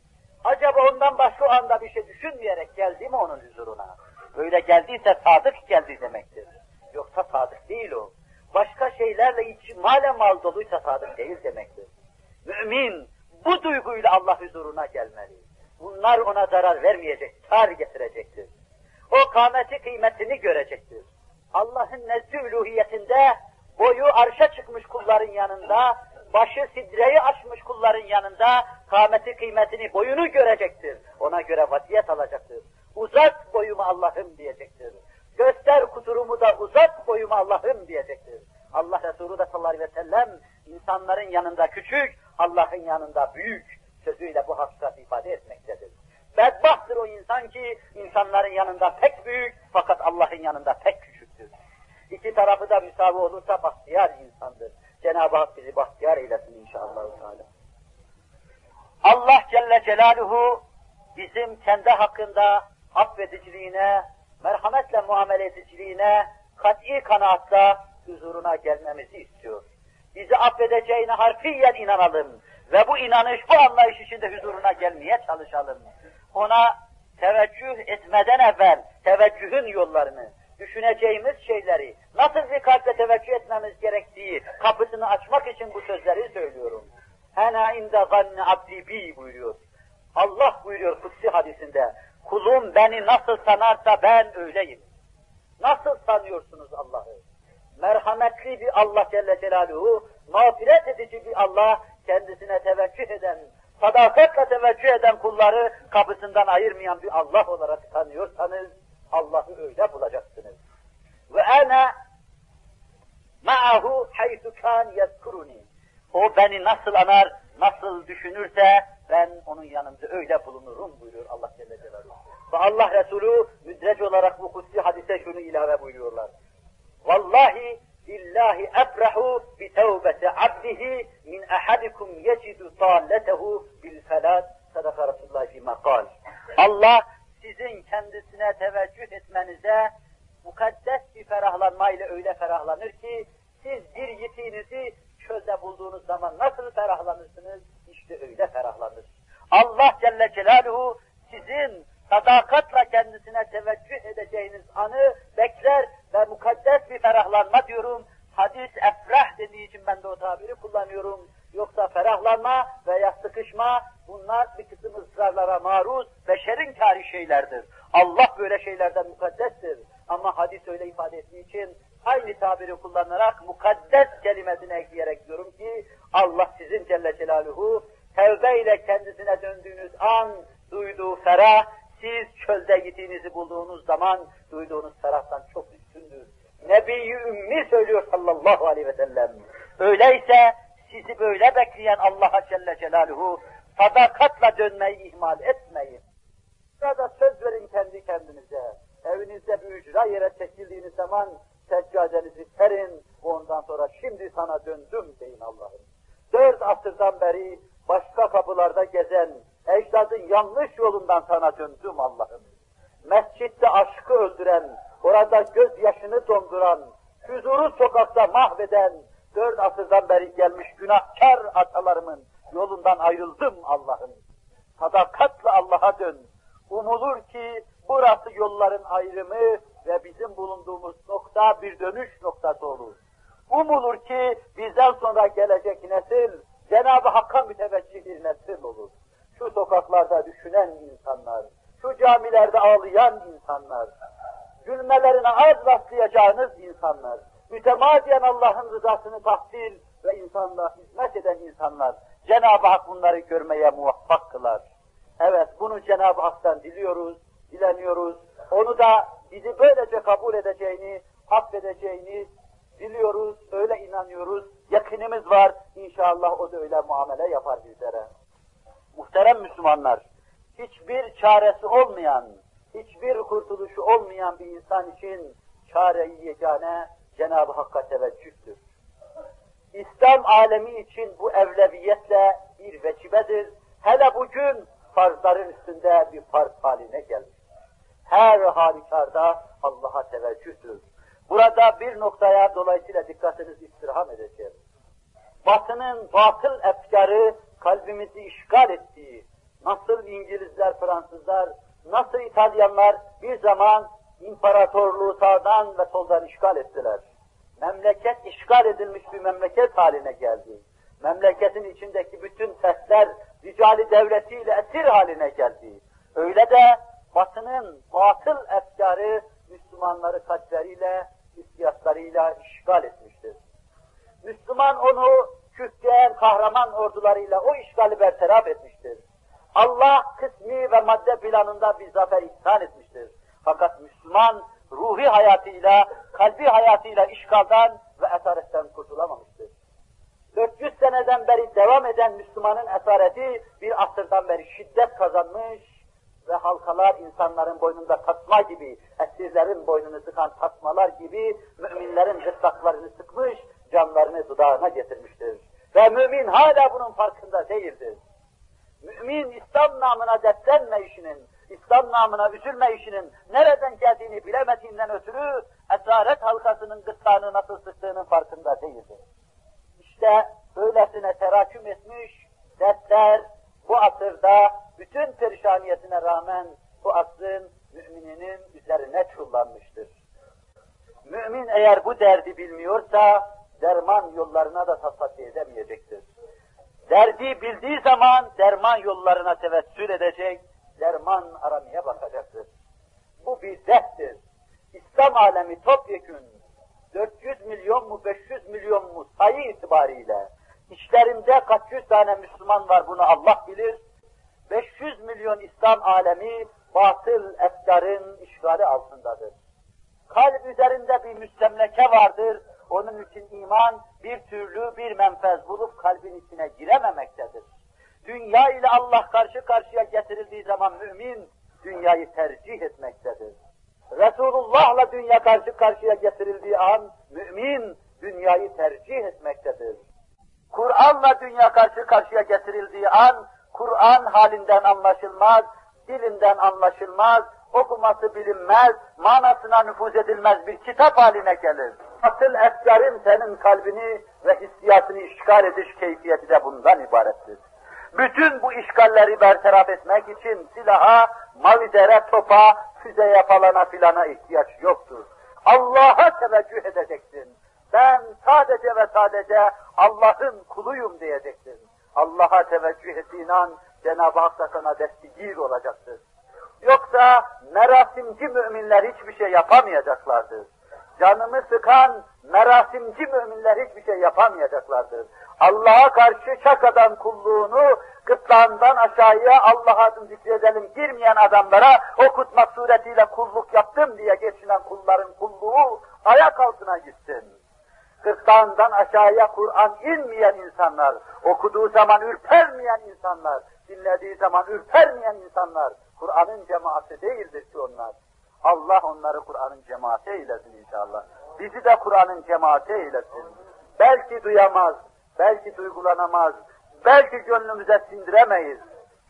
Acaba ondan başka anda bir şey düşünmeyerek geldi mi onun huzuruna? Böyle geldiyse sadık geldi demektir. Yoksa sadık değil o. Başka şeylerle içi male mal doluysa sadık değil demektir. Mümin bu duyguyla Allah huzuruna gelmeli. Bunlar ona zarar vermeyecek, kar getirecektir. O kâmeti kıymetini görecektir. Allah'ın uluhiyetinde boyu arşa çıkmış kulların yanında, başı sidreyi açmış kulların yanında kâmeti kıymetini, boyunu görecektir. Ona göre vaziyet alacaktır. Uzat boyumu Allah'ım diyecektir. Göster kuturumu da uzat boyumu Allah'ım diyecektir. Allah Resulü de sallallahu aleyhi ve sellem insanların yanında küçük, Allah'ın yanında büyük sözüyle bu hakikati ifade etmektedir. Bedbahttır o insan ki insanların yanında pek büyük fakat Allah'ın yanında pek küçüktür. İki tarafı da müsavi olursa bahtiyar insandır. Cenab-ı Hak bizi bahtiyar eylesin inşallah. Allah Celle Celaluhu bizim kendi hakkında affediciliğine, merhametle muamele ediciliğine, kat'i kanaatta huzuruna gelmemizi istiyor. Bizi affedeceğine harfiyen inanalım ve bu inanış, bu anlayış içinde huzuruna gelmeye çalışalım. Ona teveccüh etmeden evvel teveccühün yollarını, düşüneceğimiz şeyleri, nasıl bir kalple teveccüh etmemiz gerektiği kapısını açmak için bu sözleri söylüyorum. Hena inde ganni abdi bi buyuruyor. Allah buyuruyor kutsi hadisinde. Kulum beni nasıl sanarsa ben öyleyim. Nasıl sanıyorsunuz Allah'ı? Merhametli bir Allah Celle Celaluhu, mağfiret edici bir Allah, kendisine teveccüh eden, sadakatle teveccüh eden kulları kapısından ayırmayan bir Allah olarak tanıyorsanız, Allah'ı öyle bulacaksınız. Ve ana ma'ahu haythu kan yezkuruni. O beni nasıl anar, nasıl düşünürse ben onun yanında öyle bulunurum buyuruyor Allah Celle Celaluhu. Ve Allah Resulü müdreç olarak bu kutsi hadise şunu ilave buyuruyorlar. Vallahi billahi efrahu bi tevbeti abdihi min ahadikum yecidu talletehu bil felat sadaka Resulullah fîmâ kal. Allah sizin kendisine teveccüh etmenize mukaddes bir ferahlanmayla öyle ferahlanır ki siz bir yitiğinizi çölde bulduğunuz zaman nasıl ferahlanırsınız? İşte öyle ferahlanır. Allah Celle Celaluhu sizin sadakatla kendisine teveccüh edeceğiniz anı bekler ve mukaddes bir ferahlanma diyorum. Hadis efrah dediği için ben de o tabiri kullanıyorum. Yoksa ferahlanma veya sıkışma bunlar bir kısım ısrarlara maruz beşerin kâri şeylerdir. Allah böyle şeylerden mukaddestir. Ama hadis öyle ifade ettiği için aynı tabiri kullanarak mukaddes kelimesini ekleyerek diyorum ki Allah sizin Celle Celaluhu tevbe ile kendisine döndüğünüz an duyduğu ferah siz çölde gittiğinizi bulduğunuz zaman duyduğunuz ferahtan çok üstündür. Nebi-i Ümmi söylüyor sallallahu aleyhi ve sellem. Öyleyse sizi böyle bekleyen Allah'a Celle Celaluhu sadakatla dönmeyi ihmal etmeyin. Burada söz verin kendi kendinize. Evinizde bir ücra yere çekildiğiniz zaman seccadenizi serin, ondan sonra şimdi sana döndüm deyin Allah'ım. Dört asırdan beri başka kapılarda gezen, ecdadın yanlış yolundan sana döndüm Allah'ım. Mescitte aşkı öldüren, orada gözyaşını donduran, huzuru sokakta mahveden, dört asırdan beri gelmiş günahkar atalarımın yolundan ayrıldım Allah'ım. Sadakatla Allah'a dön. Umulur ki burası yolların ayrımı ve bizim bulunduğumuz nokta bir dönüş noktası olur. Umulur ki bizden sonra gelecek nesil Cenab-ı Hakk'a müteveccih bir nesil olur. Şu sokaklarda düşünen insanlar, şu camilerde ağlayan insanlar, gülmelerine az rastlayacağınız insanlar, mütemadiyen Allah'ın rızasını tahsil ve insanlığa hizmet eden insanlar, Cenab-ı Hak bunları görmeye muvaffak kılar. Evet, bunu Cenab-ı Hak'tan diliyoruz, dileniyoruz. Onu da bizi böylece kabul edeceğini, affedeceğini biliyoruz, öyle inanıyoruz. Yakınımız var, inşallah o da öyle muamele yapar bizlere. Muhterem Müslümanlar, hiçbir çaresi olmayan, hiçbir kurtuluşu olmayan bir insan için çare-i yegane Cenab-ı Hakk'a teveccühtür. İslam alemi için bu evleviyetle bir vecibedir. Hele bugün farzların üstünde bir farz haline gelmiş. Her halükarda Allah'a teveccühtür. Burada bir noktaya dolayısıyla dikkatinizi istirham edeceğim. Batının batıl efkarı kalbimizi işgal ettiği, nasıl İngilizler, Fransızlar, nasıl İtalyanlar bir zaman imparatorluğu sağdan ve soldan işgal ettiler. Memleket işgal edilmiş bir memleket haline geldi. Memleketin içindeki bütün sesler ricali devletiyle esir haline geldi. Öyle de batının batıl efkarı Müslümanları kalpleriyle, hissiyatlarıyla işgal etmiştir. Müslüman onu küfreyen kahraman ordularıyla o işgali bertaraf etmiştir. Allah kısmi ve madde planında bir zafer ihsan etmiştir. Fakat Müslüman ruhi hayatıyla, kalbi hayatıyla işgaldan ve esaretten kurtulamamıştır. 400 seneden beri devam eden Müslümanın esareti bir asırdan beri şiddet kazanmış ve halkalar insanların boynunda tasma gibi, esirlerin boynunu sıkan tasmalar gibi müminlerin gırtlaklarını sıkmış, canlarını dudağına getirmiştir. Ve mümin hala bunun farkında değildir. Mümin İslam namına dertlenme işinin, İslam namına üzülme işinin nereden geldiğini bilemediğinden ötürü esaret halkasının gırtlağını nasıl sıktığının farkında değildir. İşte öylesine teraküm etmiş dertler bu asırda bütün perişaniyetine rağmen bu asrın mümininin üzerine çullanmıştır. Mümin eğer bu derdi bilmiyorsa derman yollarına da tasavvur edemeyecektir. Derdi bildiği zaman derman yollarına tevessül edecek, derman aramaya bakacaktır. Bu bir derttir. İslam alemi topyekün 400 milyon mu 500 milyon mu sayı itibariyle içlerinde kaç yüz tane Müslüman var bunu Allah bilir. 500 milyon İslam alemi batıl efkarın işgali altındadır. Kalp üzerinde bir müstemleke vardır. Onun için iman bir türlü bir menfez bulup kalbin içine girememektedir. Dünya ile Allah karşı karşıya getirildiği zaman mümin dünyayı tercih etmektedir. Resulullah'la dünya karşı karşıya getirildiği an mümin dünyayı tercih etmektedir. Kur'an'la dünya karşı karşıya getirildiği an Kur'an halinden anlaşılmaz, dilinden anlaşılmaz, okuması bilinmez, manasına nüfuz edilmez bir kitap haline gelir. Asıl efkarın senin kalbini ve hissiyatını işgal ediş keyfiyeti de bundan ibarettir. Bütün bu işgalleri bertaraf etmek için silaha, mavizere, topa, füzeye falana filana ihtiyaç yoktur. Allah'a teveccüh edeceksin. Ben sadece ve sadece Allah'ın kuluyum diyeceksin. Allah'a teveccüh ettiğin an Cenab-ı Hak da sana destigir olacaktır. Yoksa merasimci müminler hiçbir şey yapamayacaklardır. Canımı sıkan merasimci müminler hiçbir şey yapamayacaklardır. Allah'a karşı şakadan kulluğunu gırtlağından aşağıya Allah adını zikredelim girmeyen adamlara okutmak suretiyle kulluk yaptım diye geçinen kulların kulluğu ayak altına gitsin. Gırtlağından aşağıya Kur'an inmeyen insanlar, okuduğu zaman ürpermeyen insanlar, dinlediği zaman ürpermeyen insanlar, Kur'an'ın cemaati değildir ki onlar. Allah onları Kur'an'ın cemaati eylesin inşallah. Bizi de Kur'an'ın cemaati eylesin. Belki duyamaz, belki duygulanamaz, belki gönlümüze sindiremeyiz.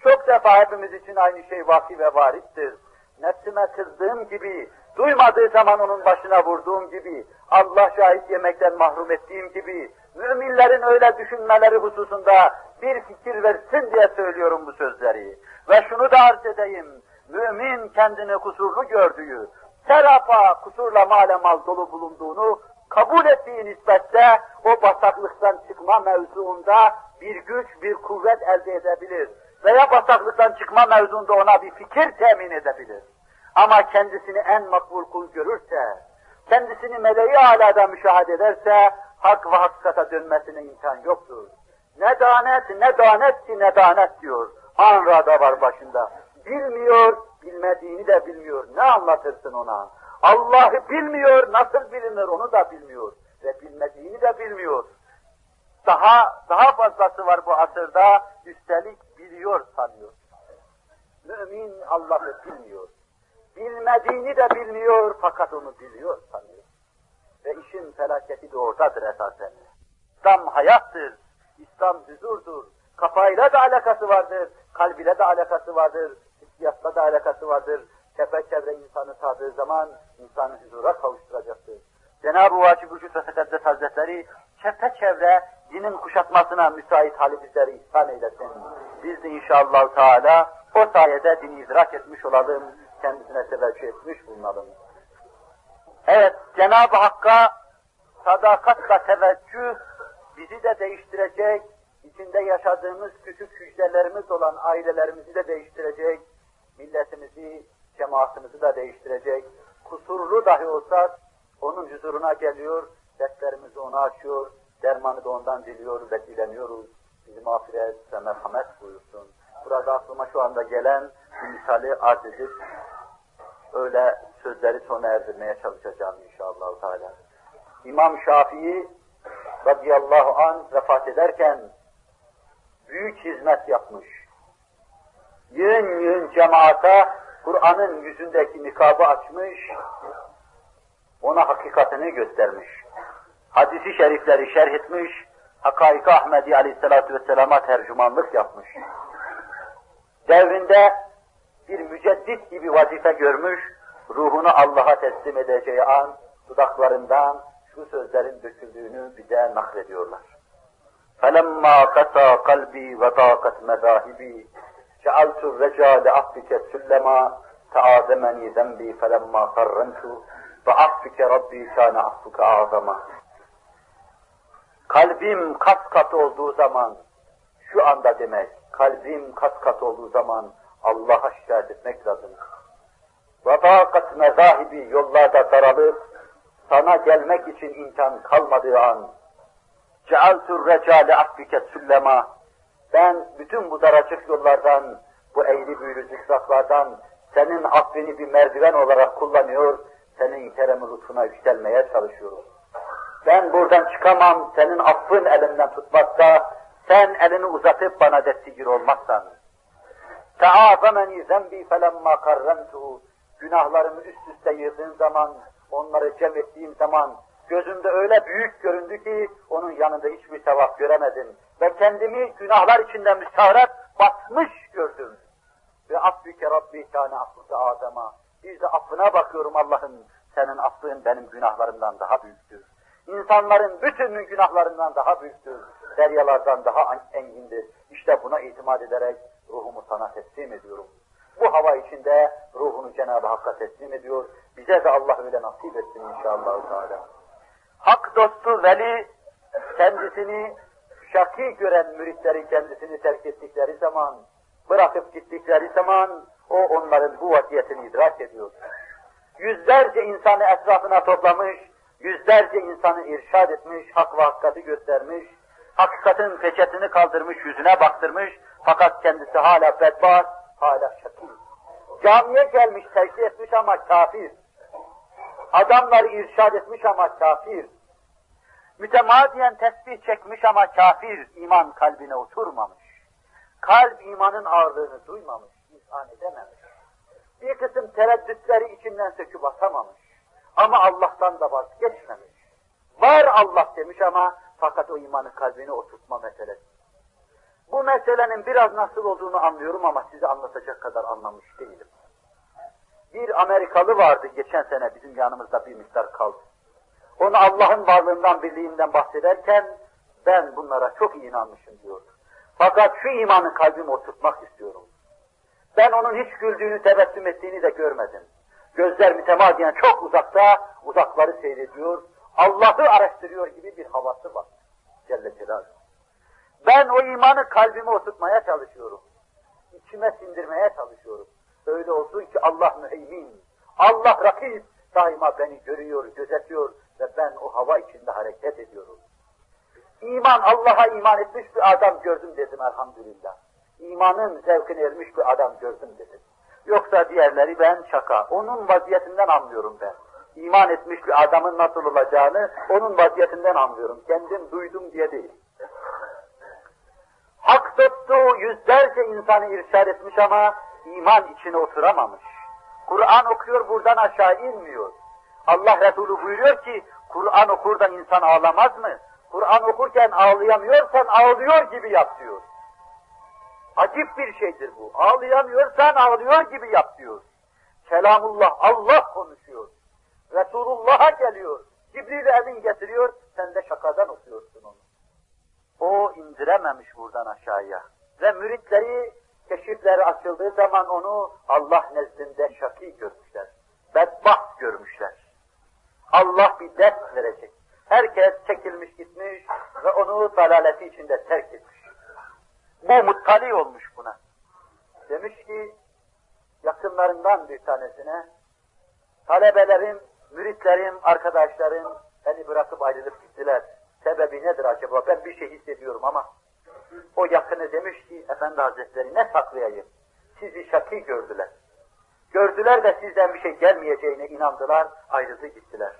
Çok defa hepimiz için aynı şey vaki ve varittir. Nefsime kızdığım gibi, duymadığı zaman onun başına vurduğum gibi, Allah şahit yemekten mahrum ettiğim gibi, müminlerin öyle düşünmeleri hususunda bir fikir versin diye söylüyorum bu sözleri. Ve şunu da arz edeyim, mümin kendini kusurlu gördüğü, serapa kusurla malemal dolu bulunduğunu kabul ettiği nispette o bataklıktan çıkma mevzuunda bir güç, bir kuvvet elde edebilir. Veya bataklıktan çıkma mevzuunda ona bir fikir temin edebilir. Ama kendisini en makbul kul görürse, kendisini meleği alada müşahede ederse, hak ve hakikata dönmesine imkan yoktur. Ne danet, ne danet ki ne danet diyor. Anra'da var başında. Bilmiyor, bilmediğini de bilmiyor. Ne anlatırsın ona? Allah'ı bilmiyor, nasıl bilinir onu da bilmiyor. Ve bilmediğini de bilmiyor. Daha, daha fazlası var bu asırda, üstelik biliyor sanıyor. Mümin Allah'ı bilmiyor. Bilmediğini de bilmiyor fakat onu biliyor sanıyor. Ve işin felaketi de oradadır esasen. İslam hayattır, İslam huzurdur, kafayla da alakası vardır, kalbiyle de alakası vardır, hissiyatla da alakası vardır. Çevre insanı tadığı zaman insanı huzura kavuşturacaktır. Cenab-ı Vacib Vücut ve Tekaddes Hazretleri çevre dinin kuşatmasına müsait hali bizleri ihsan eylesin. Biz de inşallah Teala o sayede dini idrak etmiş olalım, kendisine teveccüh etmiş bulunalım. Evet, Cenab-ı Hakk'a sadakatla teveccüh bizi de değiştirecek, içinde yaşadığımız küçük hücrelerimiz olan ailelerimizi de değiştirecek, milletimizi, cemaatimizi de değiştirecek. Kusurlu dahi olsa onun huzuruna geliyor, dertlerimizi ona açıyor, dermanı da ondan diliyor ve dileniyoruz. Bizi mağfiret ve merhamet buyursun. Burada aklıma şu anda gelen bir misali arz edip öyle sözleri sona erdirmeye çalışacağım inşallah. Teala. İmam Şafii radıyallahu an vefat ederken büyük hizmet yapmış. Yığın yığın cemaata Kur'an'ın yüzündeki nikabı açmış, ona hakikatini göstermiş. Hadisi şerifleri şerh etmiş, Hakaik Ahmedi Aleyhisselatü Vesselam'a tercümanlık yapmış. Devrinde bir müceddit gibi vazife görmüş, ruhunu Allah'a teslim edeceği an dudaklarından şu sözlerin döküldüğünü bize naklediyorlar. فَلَمَّا قَسَى قَلْبِي وَضَاقَتْ مَذَاهِبِي Cealtu recale affike süllema teazemeni zembi felemma sarrentu ve affike rabbi kâne affuke. Kalbim kas kat olduğu zaman, şu anda demek, kalbim kas kat olduğu zaman Allah'a şikayet etmek lazım. Ve mezahibi yollarda daralıp, sana gelmek için imkan kalmadığı an, cealtu recale affike süllema, ben bütün bu daracık yollardan, bu eğri büğrü zikzaklardan senin affini bir merdiven olarak kullanıyor, senin kerem lütfuna yükselmeye çalışıyorum. Ben buradan çıkamam, senin affın elimden tutmazsa, sen elini uzatıp bana destigir olmazsan. Teazameni zembi felemma karrentuhu. Günahlarımı üst üste yığdığın zaman, onları cem ettiğim zaman, gözümde öyle büyük göründü ki, onun yanında hiçbir sevap göremedim. Ve kendimi günahlar içinde müstaharet batmış gördüm. Ve affike Rabbi kâne affısı Adem'a. Bir de affına bakıyorum Allah'ın, senin affın benim günahlarımdan daha büyüktür. İnsanların bütünün günahlarından daha büyüktür. Deryalardan daha engindir. İşte buna itimat ederek ruhumu sana teslim ediyorum. Bu hava içinde ruhunu Cenab-ı Hakk'a teslim ediyor. Bize de Allah öyle nasip etsin inşallah. Hak dostu veli kendisini şaki gören müritleri kendisini terk ettikleri zaman, bırakıp gittikleri zaman o onların bu vaziyetini idrak ediyor. Yüzlerce insanı etrafına toplamış, yüzlerce insanı irşad etmiş, hak ve hakikati göstermiş, hakikatin peçetini kaldırmış, yüzüne baktırmış, fakat kendisi hala bedbaht, hala şakir. Camiye gelmiş, secde etmiş ama kafir. Adamları irşad etmiş ama kafir. Mütemadiyen tesbih çekmiş ama kafir, iman kalbine oturmamış. Kalp imanın ağırlığını duymamış, izan edememiş. Bir kısım tereddütleri içinden söküp atamamış. Ama Allah'tan da vazgeçmemiş. Var Allah demiş ama fakat o imanı kalbine oturtma meselesi. Bu meselenin biraz nasıl olduğunu anlıyorum ama size anlatacak kadar anlamış değilim. Bir Amerikalı vardı geçen sene bizim yanımızda bir miktar kaldı. Onu Allah'ın varlığından, birliğinden bahsederken ben bunlara çok iyi inanmışım diyordu. Fakat şu imanı kalbime oturtmak istiyorum. Ben onun hiç güldüğünü, tebessüm ettiğini de görmedim. Gözler mütemadiyen çok uzakta, uzakları seyrediyor, Allah'ı araştırıyor gibi bir havası var. Celle Celaluhu. Ben o imanı kalbime oturtmaya çalışıyorum. İçime sindirmeye çalışıyorum. Öyle olsun ki Allah müheymin, Allah rakip daima beni görüyor, gözetiyor ve ben o hava içinde hareket ediyorum. İman, Allah'a iman etmiş bir adam gördüm dedim elhamdülillah. İmanın zevkine ermiş bir adam gördüm dedim. Yoksa diğerleri ben şaka. Onun vaziyetinden anlıyorum ben. İman etmiş bir adamın nasıl olacağını onun vaziyetinden anlıyorum. Kendim duydum diye değil. Hak tuttu, yüzlerce insanı irşad etmiş ama iman içine oturamamış. Kur'an okuyor buradan aşağı inmiyor. Allah Resulü buyuruyor ki Kur'an okurdan insan ağlamaz mı? Kur'an okurken ağlayamıyorsan ağlıyor gibi yap diyor. Acip bir şeydir bu. Ağlayamıyorsan ağlıyor gibi yap diyor. Kelamullah, Allah konuşuyor. Resulullah'a geliyor. Cibril emin getiriyor, sen de şakadan okuyorsun onu. O indirememiş buradan aşağıya. Ve müritleri keşifleri açıldığı zaman onu Allah nezdinde şaki görmüşler. Bedbaht görmüşler. Allah bir ders verecek. Herkes çekilmiş gitmiş ve onu dalaleti içinde terk etmiş. Bu muttali olmuş buna. Demiş ki yakınlarından bir tanesine talebelerim, müritlerim, arkadaşlarım beni bırakıp ayrılıp gittiler. Sebebi nedir acaba? Ben bir şey hissediyorum ama o yakını demiş ki Efendi Hazretleri ne saklayayım? Sizi şaki gördüler. Gördüler de sizden bir şey gelmeyeceğine inandılar, ayrıldı gittiler.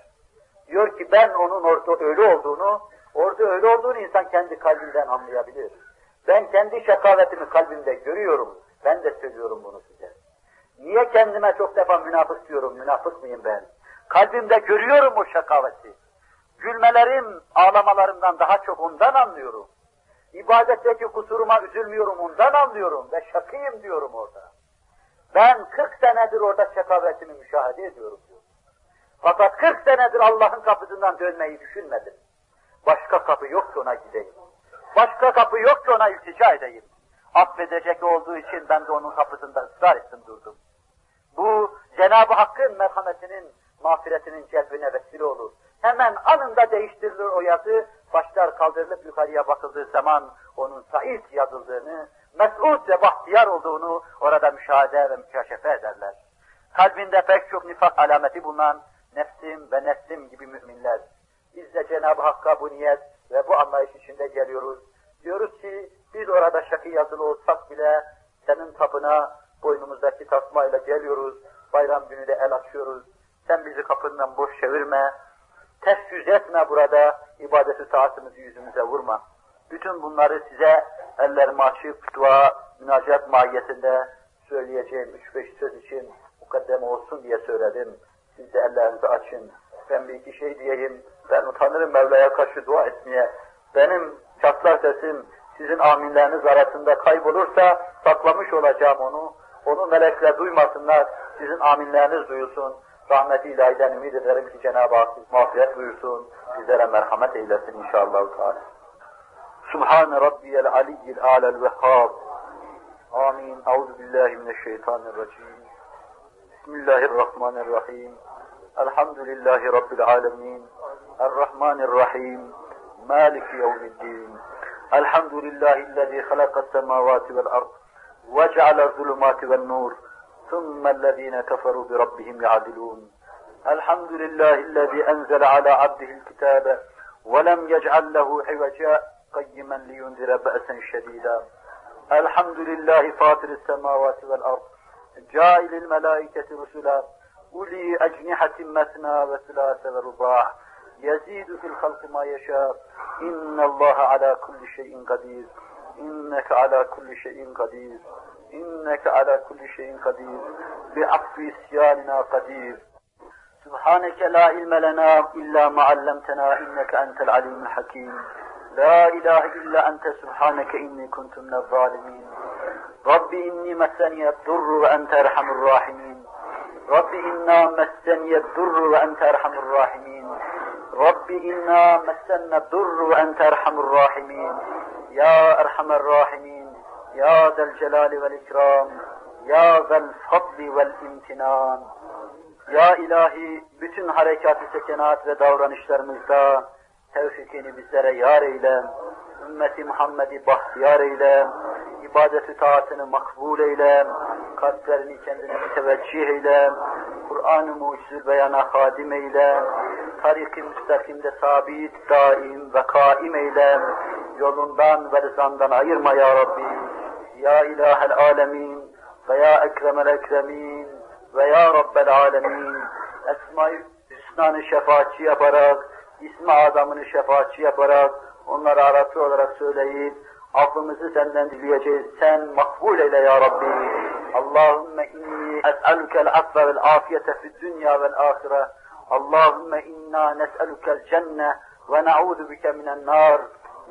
Diyor ki ben onun orada öyle olduğunu, orada öyle olduğunu insan kendi kalbinden anlayabilir. Ben kendi şakavetimi kalbimde görüyorum. Ben de söylüyorum bunu size. Niye kendime çok defa münafık diyorum, münafık mıyım ben? Kalbimde görüyorum o şakaveti. Gülmelerim, ağlamalarımdan daha çok ondan anlıyorum. İbadetteki kusuruma üzülmüyorum, ondan anlıyorum ve şakıyım diyorum orada. Ben 40 senedir orada şakavetimi müşahede ediyorum diyor. Fakat 40 senedir Allah'ın kapısından dönmeyi düşünmedim. Başka kapı yok ki ona gideyim. Başka kapı yok ki ona iltica edeyim. Affedecek olduğu için ben de onun kapısında ısrar ettim durdum. Bu Cenab-ı Hakk'ın merhametinin, mağfiretinin celbine vesile olur. Hemen anında değiştirilir o yazı, başlar kaldırılıp yukarıya bakıldığı zaman onun Said yazıldığını, mes'ud ve bahtiyar olduğunu orada müşahede ve mükâşefe ederler. Kalbinde pek çok nifak alameti bulunan nefsim ve nefsim gibi müminler. Biz de Cenab-ı Hakk'a bu niyet ve bu anlayış içinde geliyoruz. Diyoruz ki biz orada şakı yazılı olsak bile senin kapına boynumuzdaki tasmayla geliyoruz. Bayram günü de el açıyoruz. Sen bizi kapından boş çevirme. Ters yüz etme burada. ibadeti saatimizi yüzümüze vurma. Bütün bunları size ellerimi açıp dua, münacat mahiyetinde söyleyeceğim üç beş söz için mukaddeme olsun diye söyledim. Siz de ellerinizi açın. Ben bir iki şey diyeyim. Ben utanırım Mevla'ya karşı dua etmeye. Benim çatlar sesim sizin aminleriniz arasında kaybolursa saklamış olacağım onu. Onu melekler duymasınlar. Sizin aminleriniz duyulsun. Rahmeti ilahiden ümid ederim ki Cenab-ı Hak mağfiret buyursun. Bizlere merhamet eylesin inşallah. Teala. سبحان ربي العلي الأعلى الوهاب. آمين. أعوذ بالله من الشيطان الرجيم. بسم الله الرحمن الرحيم. الحمد لله رب العالمين. الرحمن الرحيم. مالك يوم الدين. الحمد لله الذي خلق السماوات والأرض وجعل الظلمات والنور. ثم الذين كفروا بربهم يعدلون. الحمد لله الذي أنزل على عبده الكتاب ولم يجعل له عوجا قيما لينذر بأسا شديدا الحمد لله فاطر السماوات والأرض جائل الملائكة رسلا أولي أجنحة مثنى وثلاث ورباع يزيد في الخلق ما يشاء إن الله على كل شيء قدير إنك على كل شيء قدير إنك على كل شيء قدير بعفو سياننا قدير سبحانك لا علم لنا إلا ما علمتنا إنك أنت العليم الحكيم La ilahe illa ente subhaneke inni kuntum zalimin. Rabbi inni messeniyet durru ve ente erhamur rahimin. Rabbi inna messeniyet durru ve ente erhamur rahimin. Rabbi inna messenne durru ve ente erhamur rahimin. Ya erhamer rahimin. Ya del celali vel ikram. Ya zel fadli vel imtinan. Ya ilahi bütün harekat-ı sekenat ve davranışlarımızda, tevfikini bizlere yar eyle, ümmeti Muhammed'i bahtiyar eyle, ibadet-i taatını makbul eyle, kalplerini kendine müteveccih eyle, Kur'an-ı mucizül beyana hadim eyle, tarik-i müstakimde sabit, daim ve kaim eyle, yolundan ve rızandan ayırma ya Rabbi. Ya ilahel alemin ve ya ekremel ekremin ve ya Rabbel alemin. Esma-i Hüsna'nı şefaatçi yaparak, ismi adamını şefaatçi yaparak, onlara arası olarak söyleyip, affımızı senden dileyeceğiz. Sen makbul eyle ya Rabbi. Allahümme inni es'elukel affe vel afiyete fid dünya vel ahire. Allahümme inna nes'elukel cenne ve na'udu bike minen nar.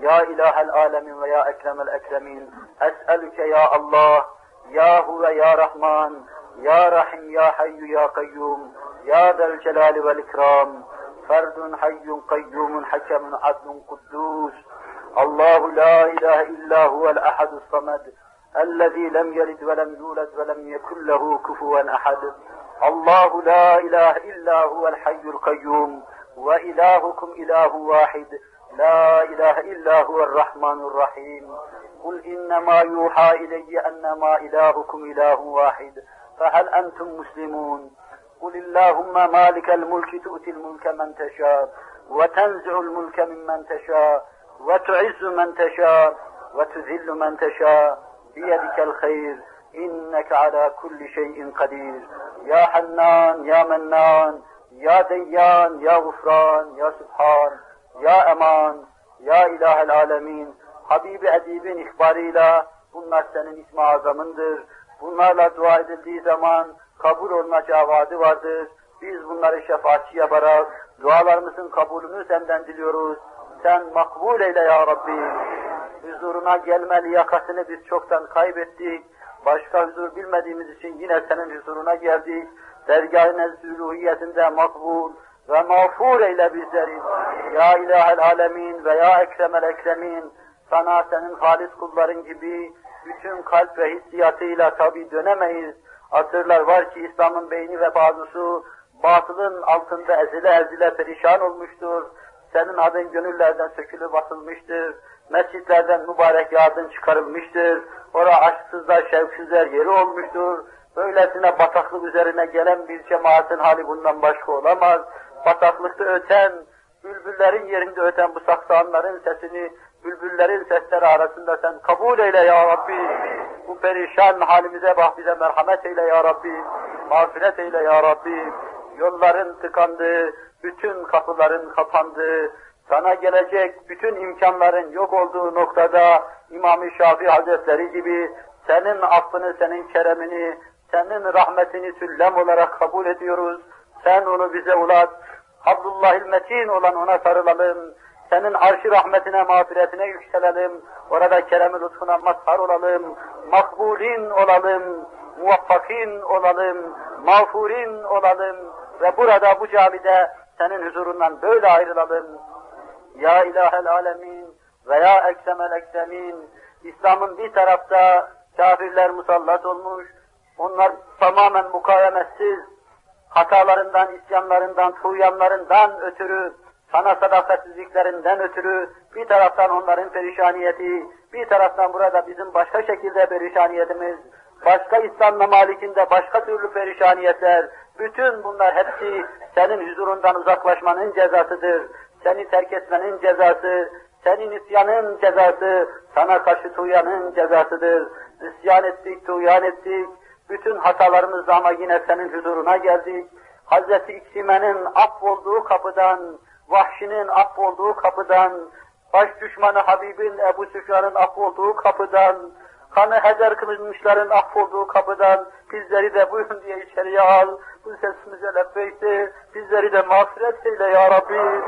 يا إله العالمين ويا أكرم الأكرمين أسألك يا الله يا هو يا رحمن يا رحيم يا حي يا قيوم يا ذا الجلال والإكرام فرد حي قيوم حكم عدل قدوس. الله لا إله إلا هو الأحد الصمد الذي لم يلد ولم يولد ولم يكن له كفوا أحد. الله لا إله إلا هو الحي القيوم وإلهكم إله واحد. لا إله إلا هو الرحمن الرحيم. قل إنما يوحى إلي أنما إلهكم إله واحد. فهل أنتم مسلمون؟ قل اللهم مالك الملك تؤتي الملك من تشاء وتنزع الملك ممن تشاء وتعز من تشاء وتذل من تشاء بيدك الخير إنك على كل شيء قدير يا حنان يا منان يا ديان يا غفران يا سبحان ya eman, ya ilahel alemin, Habibi Edib'in ihbarıyla bunlar senin ismi azamındır. Bunlarla dua edildiği zaman kabul olma cevabı vardır. Biz bunları şefaatçi yaparak dualarımızın kabulünü senden diliyoruz. Sen makbul eyle ya Rabbi. Huzuruna gelme liyakatını biz çoktan kaybettik. Başka huzur bilmediğimiz için yine senin huzuruna geldik. Dergâh-ı makbul, ve mağfur eyle bizleri. Ya ilahel alemin ve ya ekremel ekremin. Sana senin halis kulların gibi bütün kalp ve hissiyatıyla tabi dönemeyiz. Asırlar var ki İslam'ın beyni ve bazısı batılın altında ezile ezile perişan olmuştur. Senin adın gönüllerden sökülüp atılmıştır. Mescitlerden mübarek yardın çıkarılmıştır. Ora aşksızlar, şevksizler yeri olmuştur. Böylesine bataklık üzerine gelen bir cemaatin hali bundan başka olamaz bataklıkta öten, bülbüllerin yerinde öten bu saksanların sesini, bülbüllerin sesleri arasında sen kabul eyle ya Rabbi. Bu perişan halimize bak bize merhamet eyle ya Rabbi. Mağfiret eyle ya Rabbi. Yolların tıkandığı, bütün kapıların kapandığı, sana gelecek bütün imkanların yok olduğu noktada İmam-ı Şafii Hazretleri gibi senin affını, senin keremini, senin rahmetini süllem olarak kabul ediyoruz. Sen onu bize ulat, Abdullahil Metin olan ona sarılalım. Senin arş rahmetine, mağfiretine yükselelim. Orada kerem-i lütfuna mazhar olalım. Makbulin olalım. Muvaffakin olalım. Mağfurin olalım. Ve burada bu camide senin huzurundan böyle ayrılalım. Ya ilahel alemin ve ya eksemel eksemin. İslam'ın bir tarafta kafirler musallat olmuş. Onlar tamamen mukavemetsiz, hatalarından, isyanlarından, tuğyanlarından ötürü, sana sadakatsizliklerinden ötürü, bir taraftan onların perişaniyeti, bir taraftan burada bizim başka şekilde perişaniyetimiz, başka İslam memalikinde başka türlü perişaniyetler, bütün bunlar hepsi senin huzurundan uzaklaşmanın cezasıdır. Seni terk etmenin cezası, senin isyanın cezası, sana karşı tuğyanın cezasıdır. İsyan ettik, tuğyan ettik, bütün hatalarımızla ama yine senin huzuruna geldik. Hazreti İkrime'nin affolduğu kapıdan, vahşinin affolduğu kapıdan, baş düşmanı Habib'in Ebu Süfyan'ın affolduğu kapıdan, kanı heder kılınmışların affolduğu kapıdan bizleri de buyurun diye içeriye al. Bu sesimize lebbeyse bizleri de mağfiret eyle ya Rabbi.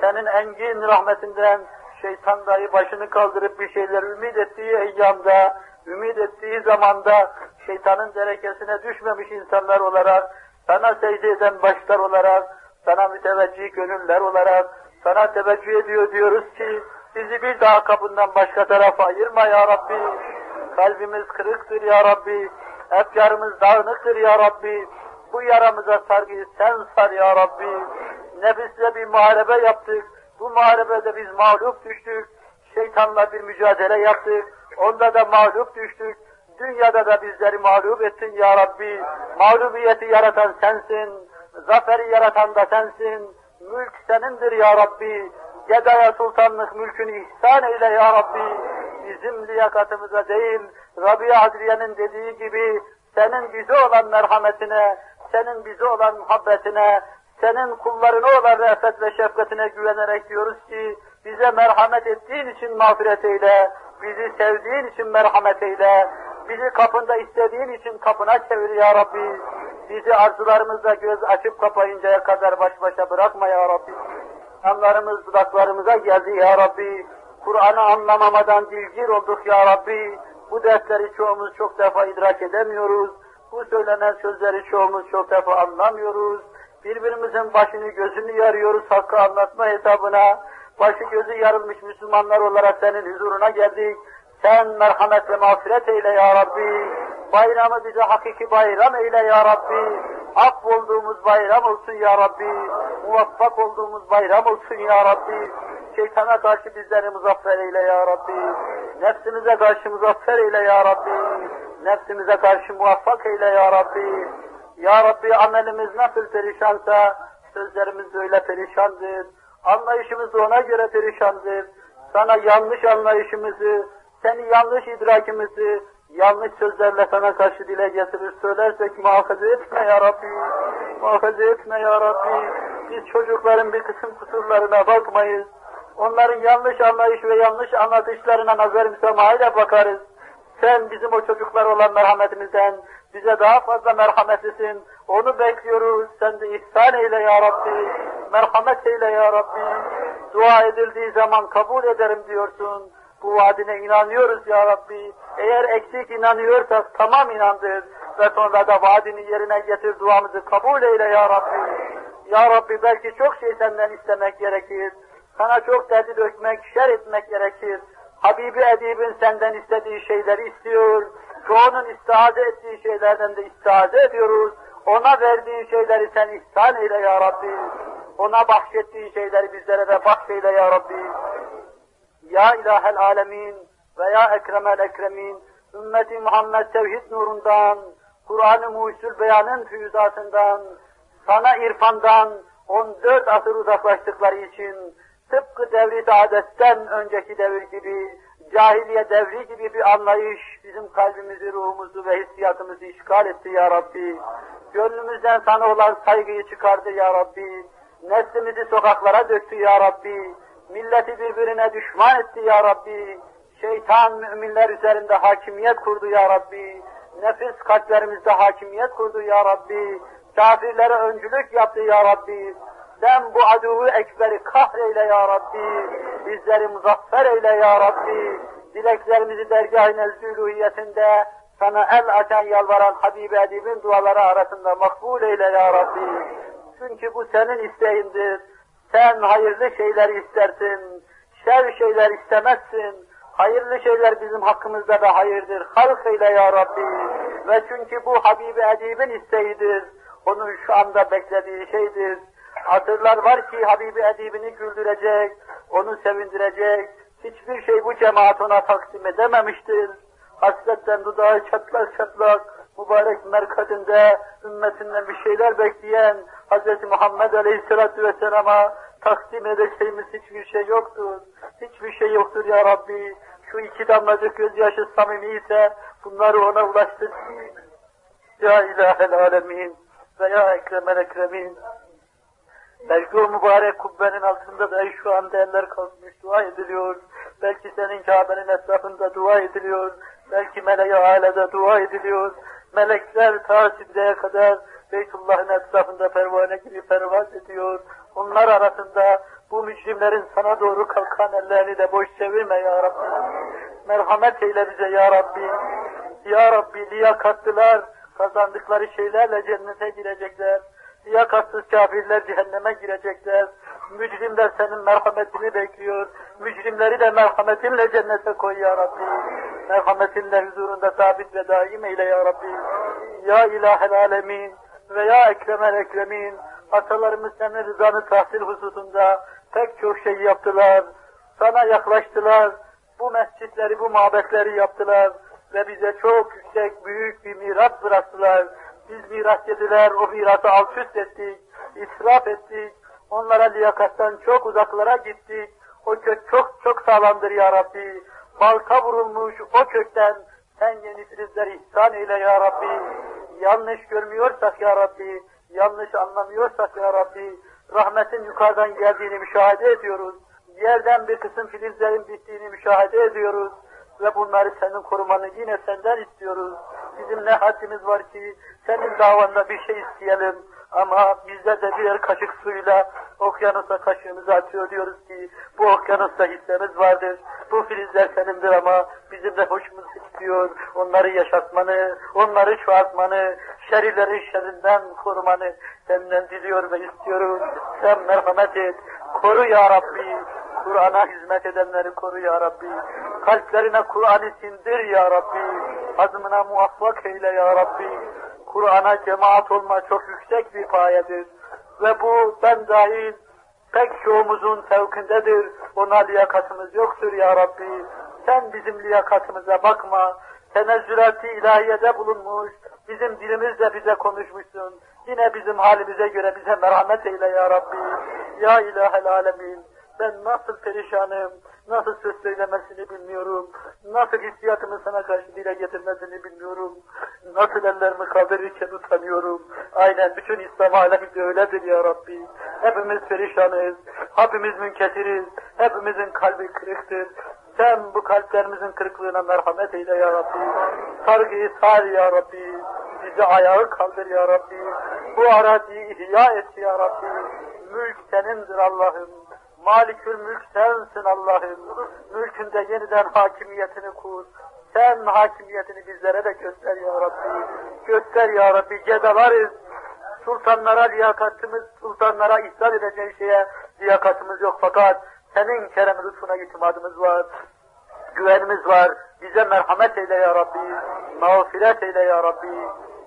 Senin engin rahmetinden şeytan dahi başını kaldırıp bir şeyler ümit ettiği eyyamda, ümit ettiği zamanda şeytanın derekesine düşmemiş insanlar olarak, sana secde eden başlar olarak, sana müteveccih gönüller olarak, sana teveccüh ediyor diyoruz ki, bizi bir daha kapından başka tarafa ayırma ya Rabbi. Kalbimiz kırıktır ya Rabbi. Efkarımız dağınıktır ya Rabbi. Bu yaramıza sargıyı sen sar ya Rabbi. Nefisle bir muharebe yaptık. Bu muharebede biz mağlup düştük. Şeytanla bir mücadele yaptık. Onda da mağlup düştük. Dünyada da bizleri mağlup ettin ya Rabbi. Mağlubiyeti yaratan sensin. Zaferi yaratan da sensin. Mülk senindir ya Rabbi. Gedaya sultanlık mülkünü ihsan eyle ya Rabbi. Bizim liyakatımıza değil, Rabia Hadriye'nin dediği gibi senin bize olan merhametine, senin bize olan muhabbetine, senin kullarına olan re'fet ve şefkatine güvenerek diyoruz ki bize merhamet ettiğin için mağfiret eyle, bizi sevdiğin için merhamet eyle, bizi kapında istediğin için kapına çevir ya Rabbi. Bizi arzularımızla göz açıp kapayıncaya kadar baş başa bırakma ya Rabbi. Anlarımız dudaklarımıza geldi ya Rabbi. Kur'an'ı anlamamadan dilgir olduk ya Rabbi. Bu dersleri çoğumuz çok defa idrak edemiyoruz. Bu söylenen sözleri çoğumuz çok defa anlamıyoruz. Birbirimizin başını gözünü yarıyoruz hakkı anlatma hesabına. Başı gözü yarılmış Müslümanlar olarak senin huzuruna geldik. Sen merhamet ve mağfiret eyle ya Rabbi. Bayramı bize hakiki bayram eyle ya Rabbi. Hak olduğumuz bayram olsun ya Rabbi. Muvaffak olduğumuz bayram olsun ya Rabbi. Şeytana karşı bizleri muzaffer eyle ya Rabbi. Nefsimize karşı muzaffer eyle ya Rabbi. Nefsimize karşı muvaffak eyle ya Rabbi. Ya Rabbi amelimiz nasıl perişansa sözlerimiz de öyle perişandır. Anlayışımız da ona göre perişandır. Sana yanlış anlayışımızı, seni yanlış idrakimizi, yanlış sözlerle sana karşı dile getirir söylersek muhafaza etme ya Rabbi. Muhafaza etme ya Rabbi. Biz çocukların bir kısım kusurlarına bakmayız. Onların yanlış anlayış ve yanlış anlatışlarına nazar müsamahayla bakarız. Sen bizim o çocuklar olan merhametimizden bize daha fazla merhametlisin. Onu bekliyoruz. Sen de ihsan eyle ya Rabbi. Merhamet eyle ya Rabbi. Dua edildiği zaman kabul ederim diyorsun. Bu vaadine inanıyoruz ya Rabbi. Eğer eksik inanıyorsak tamam inandır. Ve sonra da vaadini yerine getir duamızı kabul eyle ya Rabbi. Ya Rabbi belki çok şey senden istemek gerekir. Sana çok derdi dökmek, şer etmek gerekir. Habibi Edib'in senden istediği şeyleri istiyor. Çoğunun istihade ettiği şeylerden de istihade ediyoruz. Ona verdiğin şeyleri sen ihsan eyle ya Rabbi. Ona bahşettiğin şeyleri bizlere de bahşeyle ya Rabbi. Ya ilahel alemin ve ya ekremel ekremin, ümmeti Muhammed tevhid nurundan, Kur'an-ı Muhyüzül Beyan'ın füyüzatından, sana irfandan 14 asır uzaklaştıkları için tıpkı devri saadetten önceki devir gibi, cahiliye devri gibi bir anlayış bizim kalbimizi, ruhumuzu ve hissiyatımızı işgal etti ya Rabbi. Gönlümüzden sana olan saygıyı çıkardı ya Rabbi. Neslimizi sokaklara döktü ya Rabbi. Milleti birbirine düşman etti ya Rabbi. Şeytan müminler üzerinde hakimiyet kurdu ya Rabbi. Nefis kalplerimizde hakimiyet kurdu ya Rabbi. Kafirlere öncülük yaptı ya Rabbi. Sen bu aduvu ekberi kahreyle ya Rabbi. Bizleri muzaffer eyle ya Rabbi. Dileklerimizi dergâh-ı nezdülühiyetinde sana el açan yalvaran Habibi Edib'in duaları arasında makbul eyle ya Rabbi. Çünkü bu senin isteğindir. Sen hayırlı şeyler istersin. Şer şeyler istemezsin. Hayırlı şeyler bizim hakkımızda da hayırdır. Halk eyle ya Rabbi. Ve çünkü bu Habibi Edib'in isteğidir. Onun şu anda beklediği şeydir. Asırlar var ki Habibi Edib'ini güldürecek, onu sevindirecek, hiçbir şey bu cemaat ona taksim edememiştir. Hasretten dudağı çatlak çatlak, mübarek merkadinde ümmetinden bir şeyler bekleyen Hz. Muhammed Aleyhisselatü Vesselam'a takdim edeceğimiz hiçbir şey yoktur. Hiçbir şey yoktur ya Rabbi. Şu iki damlacık gözyaşı samimi ise bunları ona ulaştır. Ya ilahel alemin ve ya ekremel ekremin. Belki o mübarek kubbenin altında da şu anda eller kalkmış dua ediliyor. Belki senin Kabe'nin etrafında dua ediliyor. Belki meleği alede dua ediliyor. Melekler ta kadar Beytullah'ın etrafında pervane gibi pervaz ediyor. Onlar arasında bu mücrimlerin sana doğru kalkan ellerini de boş çevirme ya Rabbi. Merhamet eyle bize ya Rabbi. Ya Rabbi liyakatlılar kazandıkları şeylerle cennete girecekler. Liyakatsız kafirler cehenneme girecekler. Mücrimler senin merhametini bekliyor. Mücrimleri de merhametinle cennete koy ya Rabbi. Merhametinle huzurunda sabit ve daim eyle ya Rabbi. Ya ilahel alemin ve ya ekremel ekremin. Atalarımız senin rızanı tahsil hususunda pek çok şey yaptılar. Sana yaklaştılar. Bu mescitleri, bu mabetleri yaptılar. Ve bize çok yüksek, büyük bir miras bıraktılar. Biz miras yediler, o mirası alt üst ettik, israf ettik. Onlara liyakattan çok uzaklara gittik. O kök çok çok sağlamdır ya Rabbi. Balta vurulmuş o kökten sen yeni filizler ihsan eyle ya Rabbi. Yanlış görmüyorsak ya Rabbi, yanlış anlamıyorsak ya Rabbi, rahmetin yukarıdan geldiğini müşahede ediyoruz. Yerden bir kısım filizlerin bittiğini müşahede ediyoruz. Ve bunları senin korumanı yine senden istiyoruz. Bizim ne haddimiz var ki senin davanda bir şey isteyelim. Ama bizde de birer kaşık suyla okyanusa kaşığımızı atıyor diyoruz ki bu okyanusta hissemiz vardır. Bu filizler senindir ama bizim de hoşumuz istiyor. Onları yaşatmanı, onları çoğaltmanı, şerrilerin şerrinden korumanı senden diliyor ve istiyoruz. Sen merhamet et, koru ya Rabbi. Kur'an'a hizmet edenleri koru ya Rabbi. Kalplerine Kur'an'ı sindir ya Rabbi. Azmına muvaffak eyle ya Rabbi. Kur'an'a cemaat olma çok yüksek bir payedir. Ve bu ben dahil pek çoğumuzun fevkindedir. Ona liyakatımız yoktur ya Rabbi. Sen bizim liyakatımıza bakma. Tenezzülat-ı ilahiyede bulunmuş. Bizim dilimizle bize konuşmuşsun. Yine bizim halimize göre bize merhamet eyle ya Rabbi. Ya ilahel alemin. Ben nasıl perişanım, nasıl söz söylemesini bilmiyorum, nasıl hissiyatımı sana karşı dile getirmesini bilmiyorum, nasıl ellerimi kaldırırken utanıyorum. Aynen bütün İslam alemi de öyledir ya Rabbi. Hepimiz perişanız, hepimiz münkesiriz, hepimizin kalbi kırıktır. Sen bu kalplerimizin kırıklığına merhamet eyle ya Rabbi. Sargıyı sar ya Rabbi. Bizi ayağı kaldır ya Rabbi. Bu araziyi ihya et ya Rabbi. Mülk senindir Allah'ım. Malikül mülk sensin Allah'ım. Mülkünde yeniden hakimiyetini kur. Sen hakimiyetini bizlere de göster ya Rabbi. Göster ya Rabbi. Cedalarız. Sultanlara liyakatımız, sultanlara ihsan edeceği şeye liyakatımız yok fakat senin kerem lütfuna itimadımız var. Güvenimiz var. Bize merhamet eyle ya Rabbi. Mağfiret eyle ya Rabbi.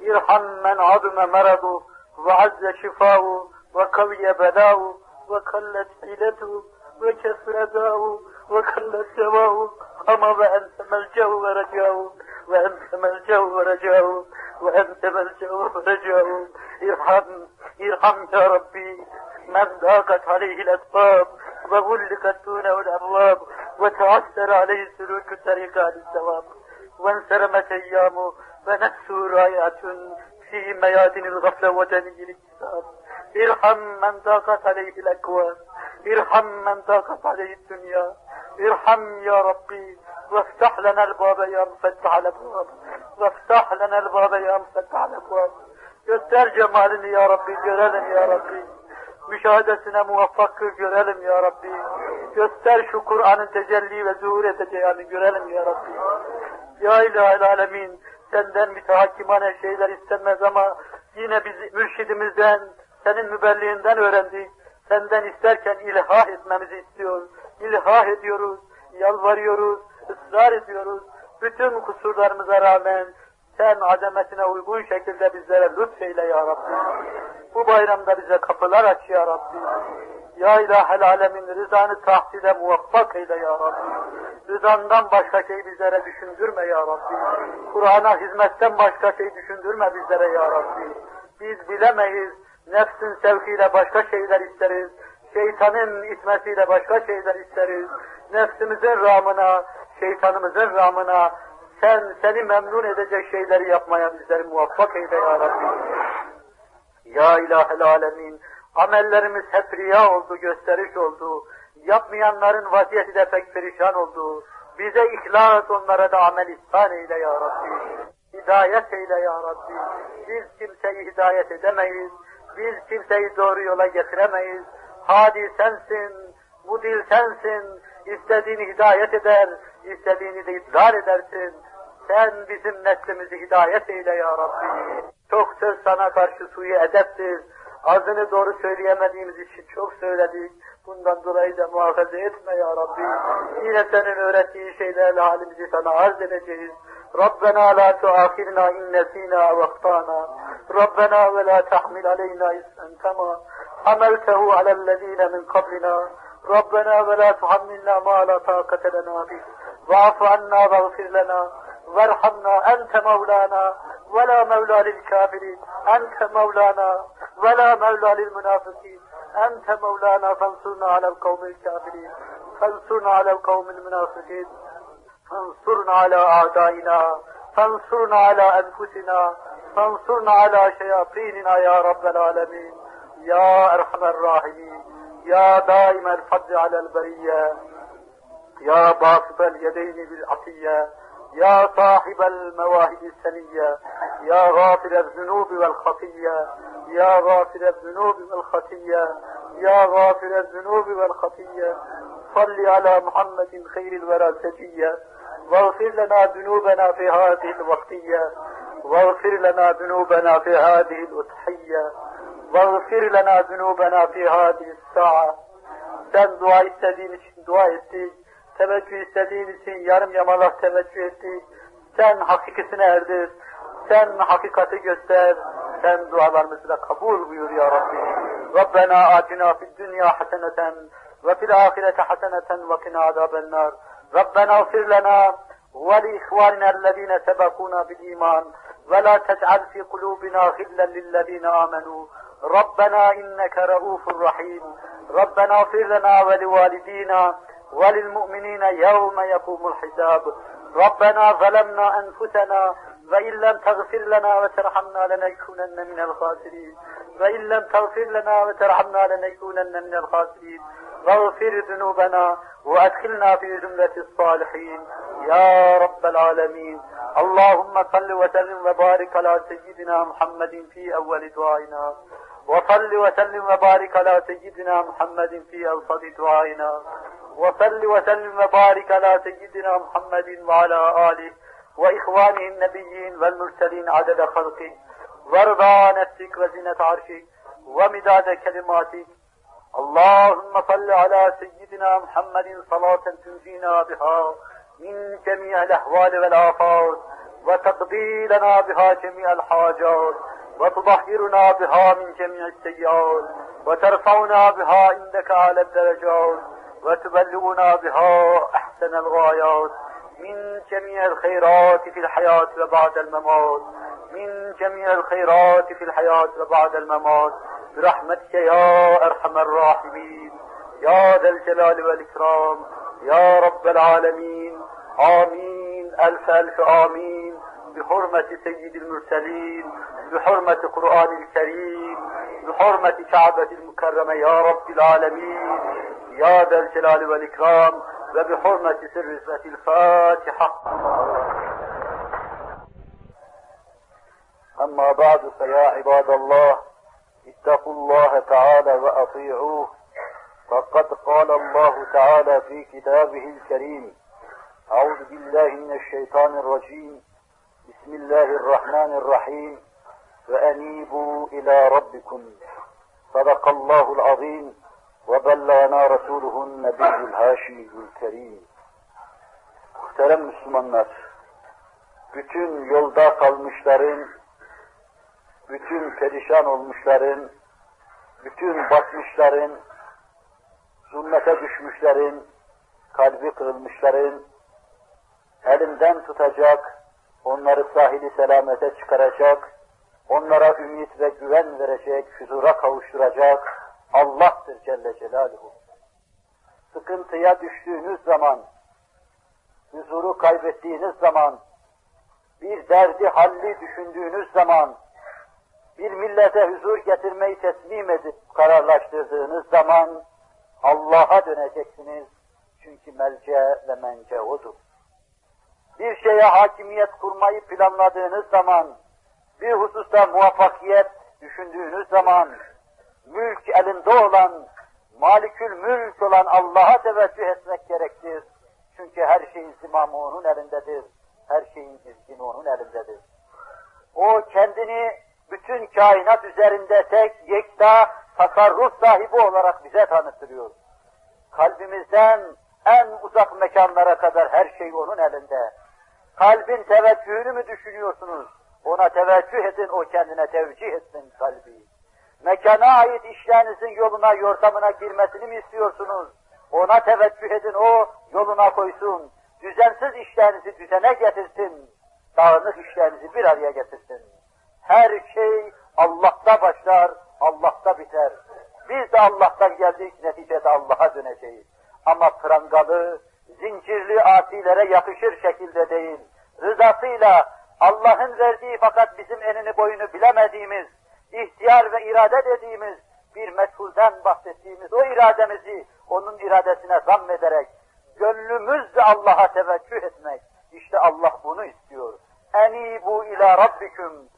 İrham men adume meradu ve azze şifau ve kaviye belau وكلت حيلته وكسر اداه وكلت سماه. أما وأنت ملجأ ورجاؤه وأنت ملجأ ورجاؤه وأنت ملجأ ورجاؤه ارحم ارحم يا ربي. من ضاقت عليه الأسباب وغلقت دونه الأبواب وتعثر عليه سلوك الطريق عن الثواب. وانسرمت أيامه فنفسه رايعة في ميادين الغفلة ودني الاكتساب İrham men dakat aleyhil ekvan. İrham men dakat aleyhid dünya. İrham ya Rabbi. Veftah lenel bâbe ya müfettah lebâb. Veftah lenel bâbe ya müfettah lebâb. Göster cemalini ya Rabbi, görelim ya Rabbi. Müşahadesine muvaffak kıl görelim ya Rabbi. Göster şu Kur'an'ın tecelli ve zuhur edeceğini görelim ya Rabbi. Ya ilahe alemin, senden mütehakkimane şeyler istenmez ama yine bizi mürşidimizden, senin mübelliğinden öğrendik. Senden isterken ilhah etmemizi istiyor. İlhah ediyoruz, yalvarıyoruz, ısrar ediyoruz. Bütün kusurlarımıza rağmen sen azametine uygun şekilde bizlere lütfeyle ya Rabbi. Bu bayramda bize kapılar aç ya Rabbi. Ya ilahel alemin rızanı tahsile muvaffak eyle ya Rabbi. Rızandan başka şey bizlere düşündürme ya Rabbi. Kur'an'a hizmetten başka şey düşündürme bizlere ya Rabbi. Biz bilemeyiz, nefsin sevkiyle başka şeyler isteriz. Şeytanın itmesiyle başka şeyler isteriz. Nefsimizin ramına, şeytanımızın ramına, sen seni memnun edecek şeyleri yapmaya bizleri muvaffak eyle ya Rabbi. Ya ilahel alemin, amellerimiz hep riya oldu, gösteriş oldu. Yapmayanların vaziyeti de pek perişan oldu. Bize ihlas onlara da amel ihsan eyle ya Rabbi. Hidayet eyle ya Rabbi. Biz kimseyi hidayet edemeyiz. Biz kimseyi doğru yola getiremeyiz. Hadi sensin, mudil sensin. İstediğini hidayet eder, istediğini de idrar edersin. Sen bizim neslimizi hidayet eyle ya Rabbi. Çok söz sana karşı suyu edeptir. Azını doğru söyleyemediğimiz için çok söyledik. Bundan dolayı da muhafaza etme ya Rabbi. Yine senin öğrettiğin şeylerle halimizi sana arz edeceğiz. ربنا لا تؤاخذنا إن نسينا واخطأنا ربنا ولا تحمل علينا إسرا كما حملته على الذين من قبلنا. ربنا ولا تحملنا ما لا طاقة لنا به. واعف عنا واغفر لنا. وارحمنا أنت مولانا. ولا مولى للكافرين. أنت مولانا. ولا مولى للمنافقين. أنت مولانا فانصرنا على القوم الكافرين. فانصرنا على القوم المنافقين. فانصرنا على أعدائنا فانصرنا على أنفسنا فانصرنا على شياطيننا يا رب العالمين. يا أرحم الراحمين يا دائم الفضل على البرية يا باسط اليدين بالعطية يا صاحب المواهب السنية يا غافر الذنوب والخطية يا غافر الذنوب والخطية يا غافر الذنوب والخطية. صل على محمد خير الورى واغفر لنا ذنوبنا في هذه الوقتية واغفر لنا ذنوبنا في هذه الأضحية واغفر لنا ذنوبنا في هذه الساعة sen dua istediğin için dua ettik. Teveccüh istediğin için yarım yamalak teveccüh ettik. Sen hakikisine erdir. Sen hakikati göster. Sen dualarımızı da kabul buyur ya Rabbi. Rabbena atina fid dünya haseneten ve fil ahirete haseneten ve kina azaben ربنا اغفر لنا ولإخواننا الذين سبقونا بالإيمان ولا تجعل في قلوبنا غلا للذين آمنوا. ربنا إنك رؤوف رحيم. ربنا اغفر لنا ولوالدينا وللمؤمنين يوم يقوم الحساب. ربنا ظلمنا أنفسنا وإن لم تغفر لنا وترحمنا لنكونن من الخاسرين. وإن لم تغفر لنا وترحمنا لنكونن من الخاسرين. واغفر ذنوبنا وأدخلنا في جملة الصالحين. يا رب العالمين. اللهم صل وسلم وبارك على سيدنا محمد في أول دعائنا. وصل وسلم وبارك على سيدنا محمد في أوسط دعائنا. وصل وسلم وبارك على سيدنا محمد وعلى آله وإخوانه النبيين والمرسلين عدد خلقه وارضى نفسك وزنة عرشك ومداد كلماتك اللهم صل على سيدنا محمد صلاة تنجينا بها من جميع الأهوال والآفات وتقضي لنا بها جميع الحاجات وتطهرنا بها من جميع السيئات وترفعنا بها عندك على الدرجات وتبلغنا بها أحسن الغايات. من جميع الخيرات في الحياة وبعد الممات. من جميع الخيرات في الحياة وبعد الممات. برحمتك يا أرحم الراحمين. يا ذا الجلال والإكرام. يا رب العالمين. آمين. ألف ألف آمين. بحرمة سيد المرسلين. بحرمة القرآن الكريم. بحرمة كعبة المكرمة يا رب العالمين. يا ذا الجلال والإكرام. وبحرمة سر اسمة الفاتحة. أما بعد فيا عباد الله اتقوا الله تعالى وأطيعوه. فقد قال الله تعالى في كتابه الكريم أعوذ بالله من الشيطان الرجيم. بسم الله الرحمن الرحيم. وأنيبوا إلى ربكم. صدق الله العظيم. وبلغنا رسوله النبي الهاشمي الكريم Muhterem Müslümanlar, bütün yolda kalmışların, bütün perişan olmuşların, bütün batmışların, zulmete düşmüşlerin, kalbi kırılmışların, elinden tutacak, onları sahili selamete çıkaracak, onlara ümit ve güven verecek, huzura kavuşturacak Allah'tır Celle Celaluhu. Sıkıntıya düştüğünüz zaman, huzuru kaybettiğiniz zaman, bir derdi halli düşündüğünüz zaman, bir millete huzur getirmeyi teslim edip kararlaştırdığınız zaman Allah'a döneceksiniz. Çünkü melce ve mence odur. Bir şeye hakimiyet kurmayı planladığınız zaman, bir hususta muvaffakiyet düşündüğünüz zaman, mülk elinde olan, malikül mülk olan Allah'a teveccüh etmek gerektir. Çünkü her şeyin zimamı onun elindedir. Her şeyin dizgini onun elindedir. O kendini bütün kainat üzerinde tek, yekta, tasarruf sahibi olarak bize tanıtıyor. Kalbimizden en uzak mekanlara kadar her şey onun elinde. Kalbin teveccühünü mü düşünüyorsunuz? Ona teveccüh edin, o kendine tevcih etsin kalbi. Mekana ait işlerinizin yoluna, yordamına girmesini mi istiyorsunuz? Ona teveccüh edin, o yoluna koysun. Düzensiz işlerinizi düzene getirsin. Dağınık işlerinizi bir araya getirsin. Her şey Allah'ta başlar, Allah'ta biter. Biz de Allah'tan geldik, neticede Allah'a döneceğiz. Ama prangalı, zincirli asilere yakışır şekilde değil, rızasıyla Allah'ın verdiği fakat bizim enini boyunu bilemediğimiz, ihtiyar ve irade dediğimiz bir meçhulden bahsettiğimiz o irademizi onun iradesine zammederek gönlümüzle Allah'a teveccüh etmek. İşte Allah bunu istiyor. Enibu ila rabbiküm.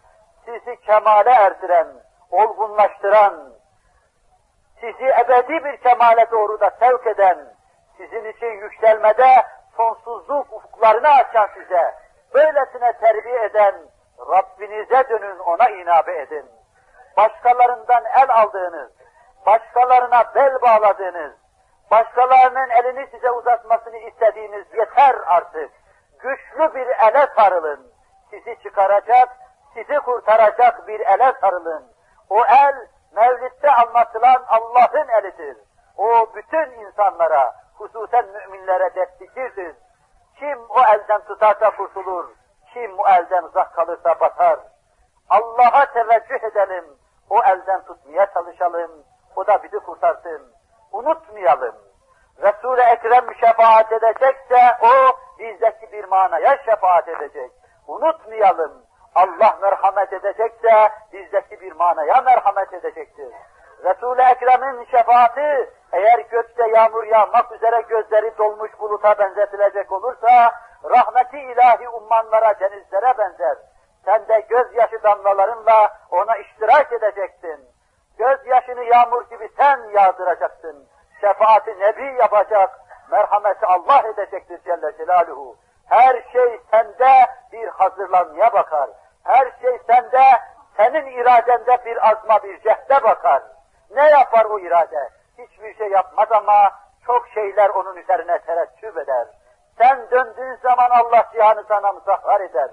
Sizi kemale erdiren, olgunlaştıran, sizi ebedi bir kemale doğru da sevk eden, sizin için yükselmede sonsuzluk ufuklarını açan size, böylesine terbiye eden Rabbinize dönün, ona inabe edin. Başkalarından el aldığınız, başkalarına bel bağladığınız, başkalarının elini size uzatmasını istediğiniz yeter artık. Güçlü bir ele sarılın. Sizi çıkaracak, sizi kurtaracak bir ele sarılın. O el, Mevlid'de anlatılan Allah'ın elidir. O bütün insanlara, hususen müminlere destekirdir. Kim o elden tutarsa kurtulur, kim o elden uzak kalırsa batar. Allah'a teveccüh edelim, o elden tutmaya çalışalım, o da bizi kurtarsın. Unutmayalım. Resul-i Ekrem şefaat edecekse o bizdeki bir manaya şefaat edecek. Unutmayalım. Allah merhamet edecekse bizdeki bir manaya merhamet edecektir. Resul-i Ekrem'in şefaati eğer gökte yağmur yağmak üzere gözleri dolmuş buluta benzetilecek olursa rahmeti ilahi ummanlara, denizlere benzer. Sen de gözyaşı damlalarınla ona iştirak edeceksin. Gözyaşını yağmur gibi sen yağdıracaksın. Şefaati Nebi yapacak, merhameti Allah edecektir Celle Celaluhu. Her şey sende bir hazırlanmaya bakar. Her şey sende, senin iradende bir azma, bir cehde bakar. Ne yapar o irade? Hiçbir şey yapmaz ama çok şeyler onun üzerine terettüp eder. Sen döndüğün zaman Allah cihanı sana musahhar eder.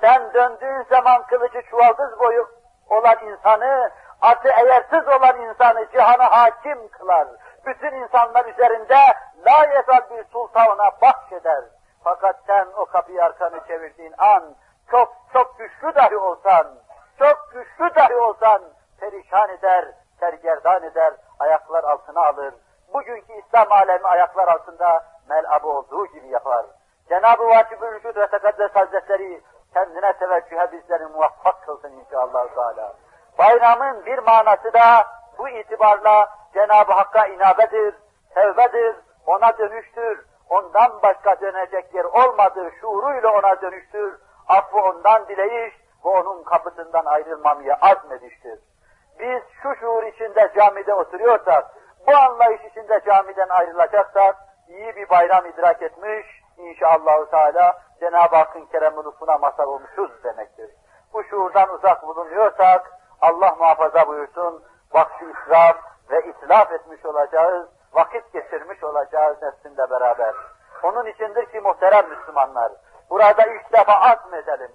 Sen döndüğün zaman kılıcı çuvaldız boyu olan insanı, atı eğersiz olan insanı cihana hakim kılar. Bütün insanlar üzerinde la yezal bir sultana bahşeder. Fakat sen o kapıyı arkanı çevirdiğin an, çok çok güçlü dahi olsan, çok güçlü dahi olsan, perişan eder, sergerdan eder, ayaklar altına alır. Bugünkü İslam alemi ayaklar altında melabı olduğu gibi yapar. Cenab-ı Vacib-ül Vücud ve Tekaddes Hazretleri kendine teveccühe bizleri muvaffak kılsın inşallah. Teala. Bayramın bir manası da bu itibarla Cenab-ı Hakk'a inabedir, tevbedir, ona dönüştür, ondan başka dönecek yer olmadığı şuuruyla ona dönüştür, affı ondan dileyiş ve onun kapısından ayrılmamaya azmediştir. Biz şu şuur içinde camide oturuyorsak, bu anlayış içinde camiden ayrılacaksak, iyi bir bayram idrak etmiş, inşallah Teala Cenab-ı Hakk'ın kerem lütfuna mazhar olmuşuz demektir. Bu şuurdan uzak bulunuyorsak, Allah muhafaza buyursun, vakti israf ve itlaf etmiş olacağız, vakit geçirmiş olacağız nefsinde beraber. Onun içindir ki muhterem Müslümanlar, burada ilk defa azmedelim.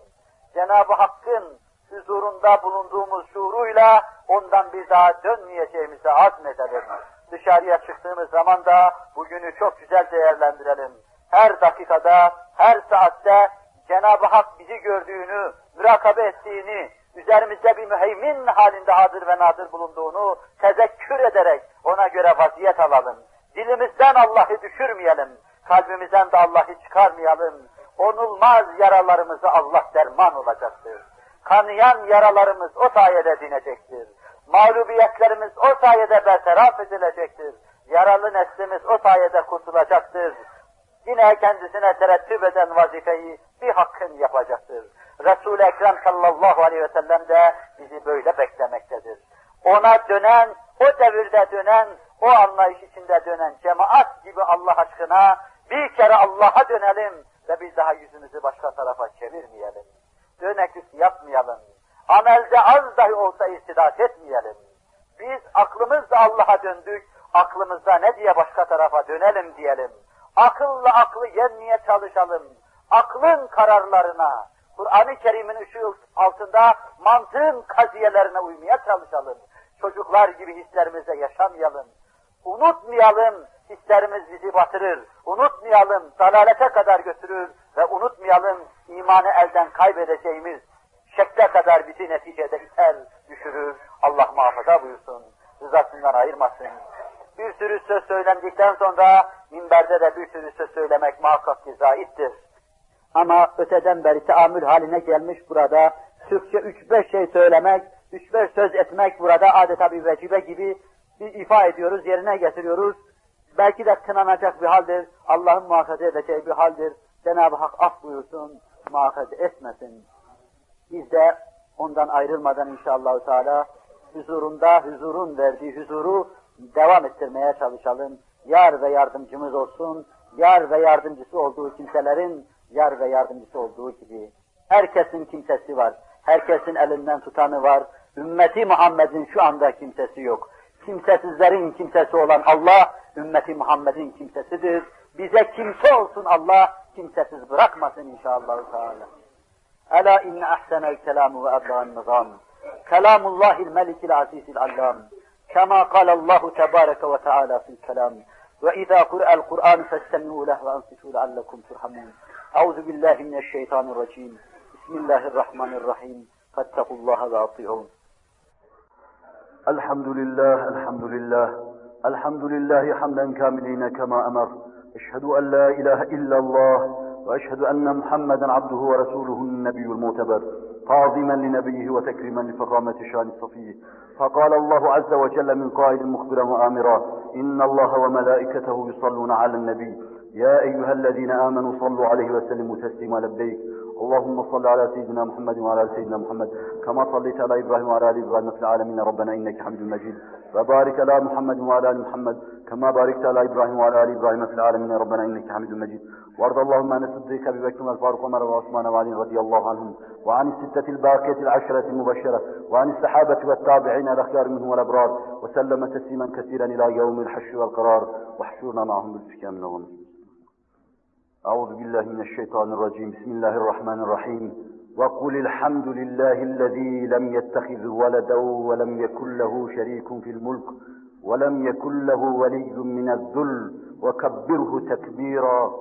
Cenab-ı Hakk'ın huzurunda bulunduğumuz şuuruyla ondan bir daha dönmeyeceğimize azmedelim. Dışarıya çıktığımız zaman da bugünü çok güzel değerlendirelim. Her dakikada, her saatte Cenab-ı Hak bizi gördüğünü, mürakabe ettiğini, üzerimizde bir müheymin halinde hadır ve nadir bulunduğunu tezekkür ederek ona göre vaziyet alalım. Dilimizden Allah'ı düşürmeyelim, kalbimizden de Allah'ı çıkarmayalım. Onulmaz yaralarımızı Allah derman olacaktır. Kanayan yaralarımız o sayede dinecektir. Mağlubiyetlerimiz o sayede bertaraf edilecektir. Yaralı neslimiz o sayede kurtulacaktır. Yine kendisine terettüp eden vazifeyi bir hakkın yapacaktır. Resul-i Ekrem sallallahu aleyhi ve sellem de bizi böyle beklemektedir. Ona dönen, o devirde dönen, o anlayış içinde dönen cemaat gibi Allah aşkına bir kere Allah'a dönelim ve bir daha yüzümüzü başka tarafa çevirmeyelim. Döneklik yapmayalım. Amelde az dahi olsa istidat etmeyelim. Biz aklımızla Allah'a döndük, aklımızda ne diye başka tarafa dönelim diyelim. Akılla aklı yenmeye çalışalım. Aklın kararlarına, Kur'an-ı Kerim'in ışığı altında mantığın kaziyelerine uymaya çalışalım. Çocuklar gibi hislerimize yaşamayalım. Unutmayalım, hislerimiz bizi batırır. Unutmayalım, dalalete kadar götürür ve unutmayalım, imanı elden kaybedeceğimiz şekle kadar bizi neticede iter, düşürür. Allah muhafaza buyursun, rızasından ayırmasın. Sürü söz söylendikten sonra minberde de bir sürü söz söylemek muhakkak ki zaittir. Ama öteden beri teamül haline gelmiş burada, Türkçe üç beş şey söylemek, üç beş söz etmek burada adeta bir vecibe gibi bir ifa ediyoruz, yerine getiriyoruz. Belki de kınanacak bir haldir, Allah'ın muhafaza edeceği bir haldir. Cenab-ı Hak af buyursun, muhafaza etmesin. Biz de ondan ayrılmadan inşallah Teala huzurunda huzurun verdiği huzuru devam ettirmeye çalışalım. Yar ve yardımcımız olsun, yar ve yardımcısı olduğu kimselerin yar ve yardımcısı olduğu gibi. Herkesin kimsesi var, herkesin elinden tutanı var. Ümmeti Muhammed'in şu anda kimsesi yok. Kimsesizlerin kimsesi olan Allah, ümmeti Muhammed'in kimsesidir. Bize kimse olsun Allah, kimsesiz bırakmasın inşallah. Teala. Ela inne ahsenel kelamu ve ebla'n nizam. Kelamullahil melikil azizil allam. كما قال الله تبارك وتعالى في الكلام وإذا قرأ القرآن فاستمعوا له وأنصتوا لعلكم ترحمون. أعوذ بالله من الشيطان الرجيم. بسم الله الرحمن الرحيم. فاتقوا الله وأطيعون. الحمد لله الحمد لله. الحمد لله حمدا كاملين كما أمر. أشهد أن لا إله إلا الله وأشهد أن محمدا عبده ورسوله النبي المعتبر. تعظيما لنبيه وتكريما لفخامة شان الصفي. فقال الله عز وجل من قائل مخبرا وآمرا إن الله وملائكته يصلون على النبي. يا أيها الذين آمنوا صلوا عليه وسلموا تسليما لبيك. اللهم صل على سيدنا محمد وعلى آل سيدنا محمد. كما صليت على إبراهيم وعلى آل إبراهيم في العالمين. ربنا إنك حميد مجيد. وبارك على محمد وعلى آل محمد. كما باركت على إبراهيم وعلى آل إبراهيم في العالمين. ربنا إنك حميد مجيد. وارض اللهم عن الصديق أبي بكر والفاروق عمر وعثمان وعلي رضي الله عنهم. وعن الستة الباقية العشرة المبشرة. وعن الصحابة والتابعين الأخيار منهم والأبرار. وسلم تسليما كثيرا إلى يوم الحشر والقرار. واحشرنا معهم بالفكام من أعوذ بالله من الشيطان الرجيم. بسم الله الرحمن الرحيم. وقل الحمد لله الذي لم يتخذ ولدا ولم يكن له شريك في الملك ولم يكن له ولي من الذل. وكبره تكبيرا.